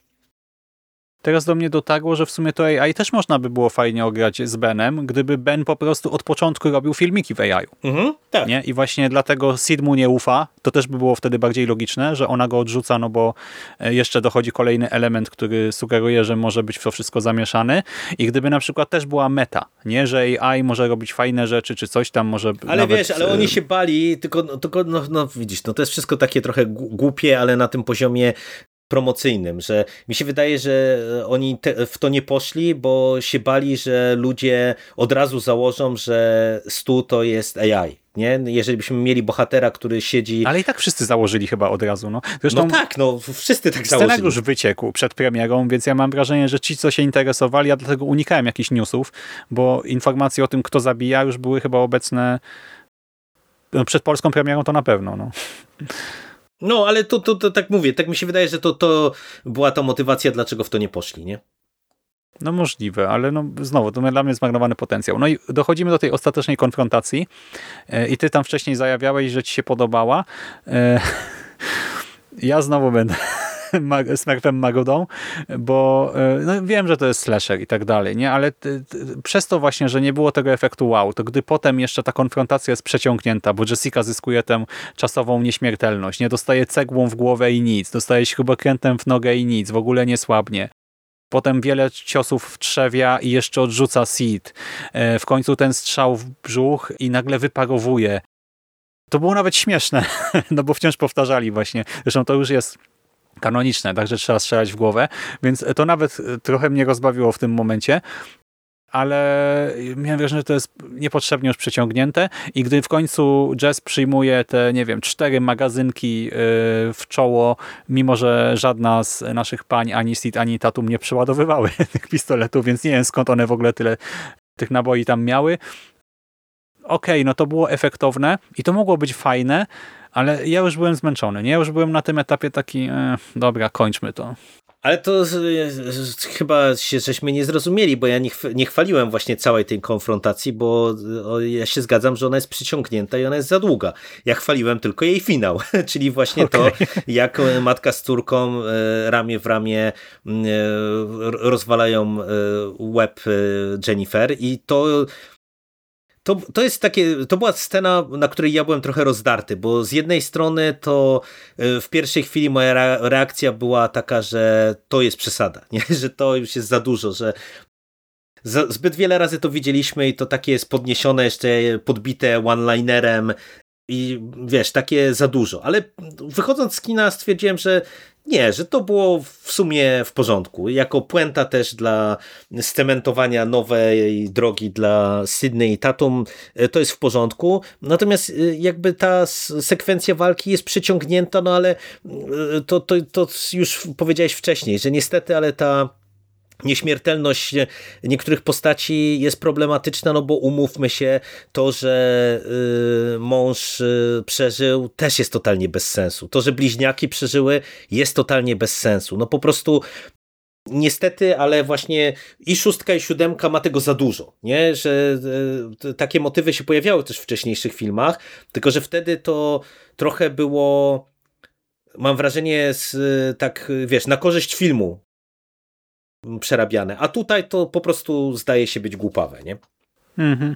Teraz do mnie dotarło, że w sumie to AI też można by było fajnie ograć z Benem, gdyby Ben po prostu od początku robił filmiki w AI. Mhm, tak. Nie? I właśnie dlatego Sid mu nie ufa. To też by było wtedy bardziej logiczne, że ona go odrzuca, no bo e, jeszcze dochodzi kolejny element, który sugeruje, że może być w to wszystko zamieszany. I gdyby na przykład też była meta, nie, że AI może robić fajne rzeczy, czy coś tam może Ale nawet, wiesz, ale e, oni się bali, tylko, tylko no, no widzisz, no to jest wszystko takie trochę głupie, ale na tym poziomie promocyjnym, że mi się wydaje, że oni te, w to nie poszli, bo się bali, że ludzie od razu założą, że Stu to jest AI. Nie? Jeżeli byśmy mieli bohatera, który siedzi. Ale i tak wszyscy założyli chyba od razu. No. Zresztą no tak, no wszyscy tak założyli. Scenariusz wyciekł przed premierą, więc ja mam wrażenie, że ci, co się interesowali, ja dlatego unikałem jakichś newsów, bo informacje o tym, kto zabija, już były chyba obecne no, przed polską premierą to na pewno. No. No, ale to, to, to tak mówię, tak mi się wydaje, że to, to była ta motywacja, dlaczego w to nie poszli, nie? no możliwe, ale no, znowu, to dla mnie zmarnowany potencjał. No i dochodzimy do tej ostatecznej konfrontacji e, i ty tam wcześniej zajawiałeś, że ci się podobała. E, ja znowu będę mag- Smurfem Magodą, bo e, no, wiem, że to jest slasher i tak dalej, nie? ale przez to właśnie, że nie było tego efektu wow, to gdy potem jeszcze ta konfrontacja jest przeciągnięta, bo Jessica zyskuje tę czasową nieśmiertelność, nie dostaje cegłą w głowę i nic, dostaje śrubokrętem w nogę i nic, w ogóle nie słabnie. Potem wiele ciosów w trzewia i jeszcze odrzuca Seed. E, W końcu ten strzał w brzuch i nagle wyparowuje. To było nawet śmieszne, no bo wciąż powtarzali właśnie. Zresztą to już jest kanoniczne, także trzeba strzelać w głowę, więc to nawet e, trochę mnie rozbawiło w tym momencie, ale miałem wrażenie, że to jest niepotrzebnie już przeciągnięte i gdy w końcu Jess przyjmuje te, nie wiem, cztery magazynki e, w czoło, mimo że żadna z naszych pań, ani Sid, ani Tatum nie przeładowywały tych pistoletów, więc nie wiem skąd one w ogóle tyle tych naboi tam miały. Okej, no to było efektowne i to mogło być fajne, ale ja już byłem zmęczony, nie? Ja już byłem na tym etapie taki, e, dobra, kończmy to. Ale to chyba się żeśmy nie zrozumieli, bo ja nie, nie chwaliłem właśnie całej tej konfrontacji, bo o, ja się zgadzam, że ona jest przyciągnięta i ona jest za długa. Ja chwaliłem tylko jej finał, czyli właśnie okay. to, jak matka z córką e, ramię w ramię e, rozwalają e, łeb Jennifer i to to, to jest takie, to była scena, na której ja byłem trochę rozdarty, bo z jednej strony to e, w pierwszej chwili moja reakcja była taka, że to jest przesada, nie? że to już jest za dużo, że zbyt wiele razy to widzieliśmy i to takie jest podniesione, jeszcze podbite one-linerem i wiesz, takie za dużo. Ale wychodząc z kina stwierdziłem, że nie, że to było w sumie w porządku. Jako puenta też dla scementowania nowej drogi dla Sydney i Tatum e, to jest w porządku. Natomiast e, jakby ta sekwencja walki jest przyciągnięta, no ale e, to, to, to już powiedziałeś wcześniej, że niestety, ale ta Nieśmiertelność niektórych postaci jest problematyczna, no bo umówmy się, to, że y, mąż y, przeżył, też jest totalnie bez sensu. To, że bliźniaki przeżyły, jest totalnie bez sensu. No po prostu niestety, ale właśnie i szóstka i siódemka ma tego za dużo, nie? że y, takie motywy się pojawiały też w wcześniejszych filmach, tylko że wtedy to trochę było mam wrażenie z, tak, wiesz, na korzyść filmu przerabiane. A tutaj to po prostu zdaje się być głupawe, nie? Mhm.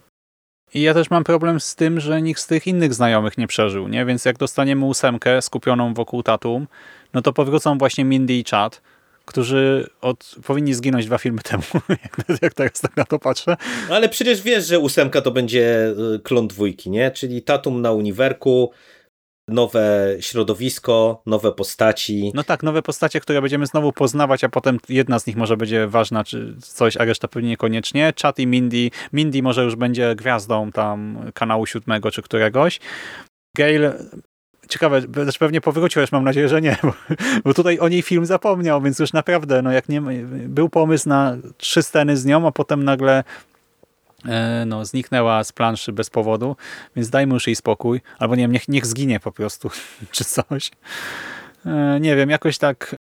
I ja też mam problem z tym, że nikt z tych innych znajomych nie przeżył, nie? Więc jak dostaniemy ósemkę skupioną wokół Tatum, no to powrócą właśnie Mindy i Chad, którzy od, powinni zginąć dwa filmy temu, jak, teraz tak na to patrzę. No ale przecież wiesz, że ósemka to będzie y, klon dwójki, nie? Czyli Tatum na uniwerku, nowe środowisko, nowe postaci. No tak, nowe postacie, które będziemy znowu poznawać, a potem jedna z nich może będzie ważna, czy coś, a reszta pewnie niekoniecznie. Chat i Mindy. Mindy może już będzie gwiazdą tam kanału siódmego czy któregoś. Gail ciekawe, też pewnie powróciłeś, mam nadzieję, że nie, bo, bo, tutaj o niej film zapomniał, więc już naprawdę, no jak nie, był pomysł na trzy sceny z nią, a potem nagle no, zniknęła z planszy bez powodu, więc dajmy już jej spokój, albo nie wiem, niech, niech zginie po prostu, czy coś. E, nie wiem, jakoś tak...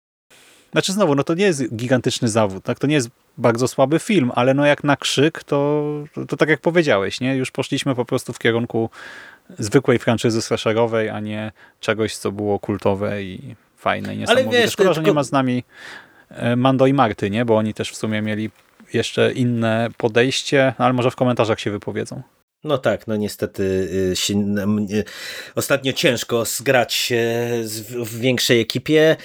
Znaczy znowu, no to nie jest gigantyczny zawód, tak? To nie jest bardzo słaby film, ale no jak na krzyk, to, to, to tak jak powiedziałeś, nie? Już poszliśmy po prostu w kierunku zwykłej franczyzy slasherowej, a nie czegoś, co było kultowe i fajne i niesamowite. Ale wiesz, Szkoda, tylko... że nie ma z nami e, Mando i Marty, nie? Bo oni też w sumie mieli jeszcze inne podejście, no ale może w komentarzach się wypowiedzą. No tak, no niestety y, się, y, ostatnio ciężko zgrać w większej ekipie.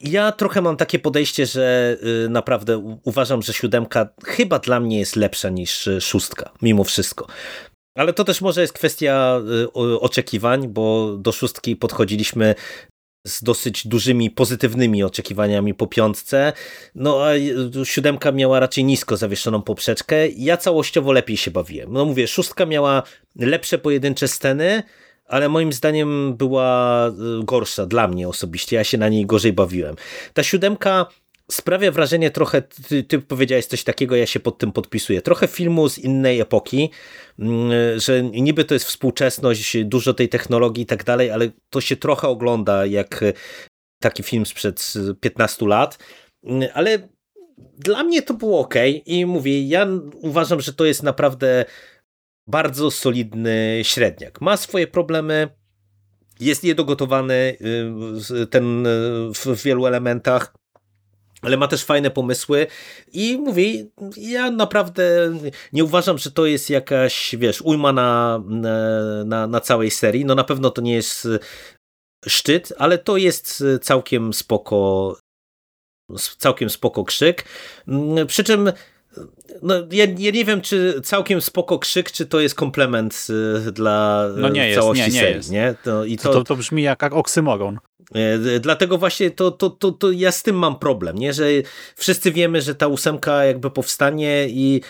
Ja trochę mam takie podejście, że y, naprawdę uważam, że siódemka chyba dla mnie jest lepsza niż szóstka, mimo wszystko. Ale to też może jest kwestia oczekiwań, bo do szóstki podchodziliśmy z dosyć dużymi pozytywnymi oczekiwaniami po piątce. No a siódemka miała raczej nisko zawieszoną poprzeczkę. Ja całościowo lepiej się bawiłem. No mówię, szóstka miała lepsze pojedyncze sceny, ale moim zdaniem była y, gorsza dla mnie osobiście. Ja się na niej gorzej bawiłem. Ta siódemka sprawia wrażenie trochę, ty, ty, powiedziałeś coś takiego, ja się pod tym podpisuję, trochę filmu z innej epoki, mm, że niby to jest współczesność, dużo tej technologii i tak dalej, ale to się trochę ogląda jak taki film sprzed 15 lat, mm, ale dla mnie to było ok i mówię, ja uważam, że to jest naprawdę bardzo solidny średniak. Ma swoje problemy, jest niedogotowany y, ten y, w wielu elementach, ale ma też fajne pomysły i mówię, ja naprawdę nie uważam, że to jest jakaś, wiesz, ujma na, na, na całej serii. No na pewno to nie jest szczyt, ale to jest całkiem spoko całkiem spoko krzyk. Przy czym no, ja, ja, nie wiem, czy całkiem spoko krzyk, czy to jest komplement dla no nie całości jest, nie, nie serii. Jest. Nie? To, i to, to, to brzmi jak, jak oksymoron. E, dlatego właśnie to, to, to, to ja z tym mam problem, nie? że wszyscy wiemy, że ta ósemka jakby powstanie i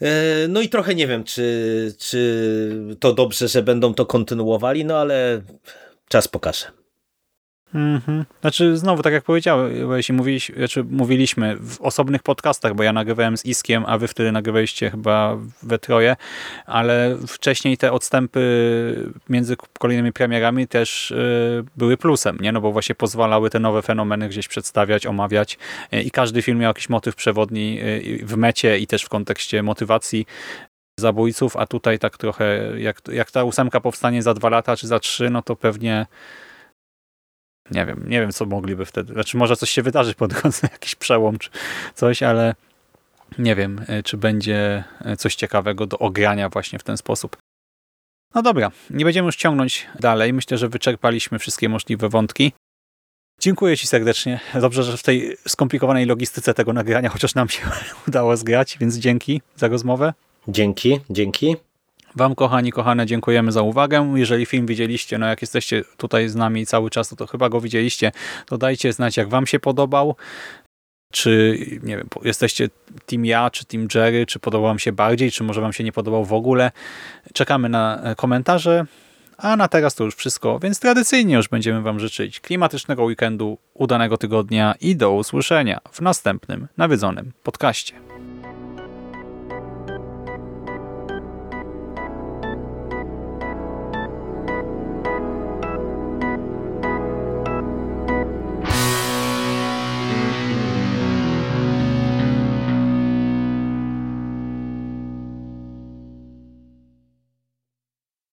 e, no i trochę nie wiem, czy, czy to dobrze, że będą to kontynuowali, no ale czas pokaże. Mhm. Znaczy znowu, tak jak powiedziałeś i mówiliśmy, znaczy mówiliśmy w osobnych podcastach, bo ja nagrywałem z Iskiem, a wy wtedy nagrywaliście chyba we troje, ale wcześniej te odstępy między kolejnymi premierami też y, były plusem, nie? No bo właśnie pozwalały te nowe fenomeny gdzieś przedstawiać, omawiać y, i każdy film miał jakiś motyw przewodni y, w mecie i też w kontekście motywacji zabójców, a tutaj tak trochę, jak, jak ta ósemka powstanie za dwa lata czy za trzy, no to pewnie nie wiem, nie wiem co mogliby wtedy, znaczy może coś się wydarzyć po drodze, jakiś przełom czy coś, ale nie wiem, e, czy będzie e, coś ciekawego do ogrania właśnie w ten sposób. No dobra, nie będziemy już ciągnąć dalej. Myślę, że wyczerpaliśmy wszystkie możliwe wątki. Dziękuję Ci serdecznie. Dobrze, że w tej skomplikowanej logistyce tego nagrania chociaż nam się udało zgrać, więc dzięki za rozmowę. Dzięki, dzięki. Wam, kochani, kochane, dziękujemy za uwagę. Jeżeli film widzieliście, no jak jesteście tutaj z nami cały czas, to, to chyba go widzieliście, to dajcie znać, jak Wam się podobał. Czy, nie wiem, jesteście Team ja, czy Team Jerry, czy podobał Wam się bardziej, czy może Wam się nie podobał w ogóle. Czekamy na e, komentarze. A na teraz to już wszystko, więc tradycyjnie już będziemy Wam życzyć klimatycznego weekendu, udanego tygodnia i do usłyszenia w następnym nawiedzonym podcaście.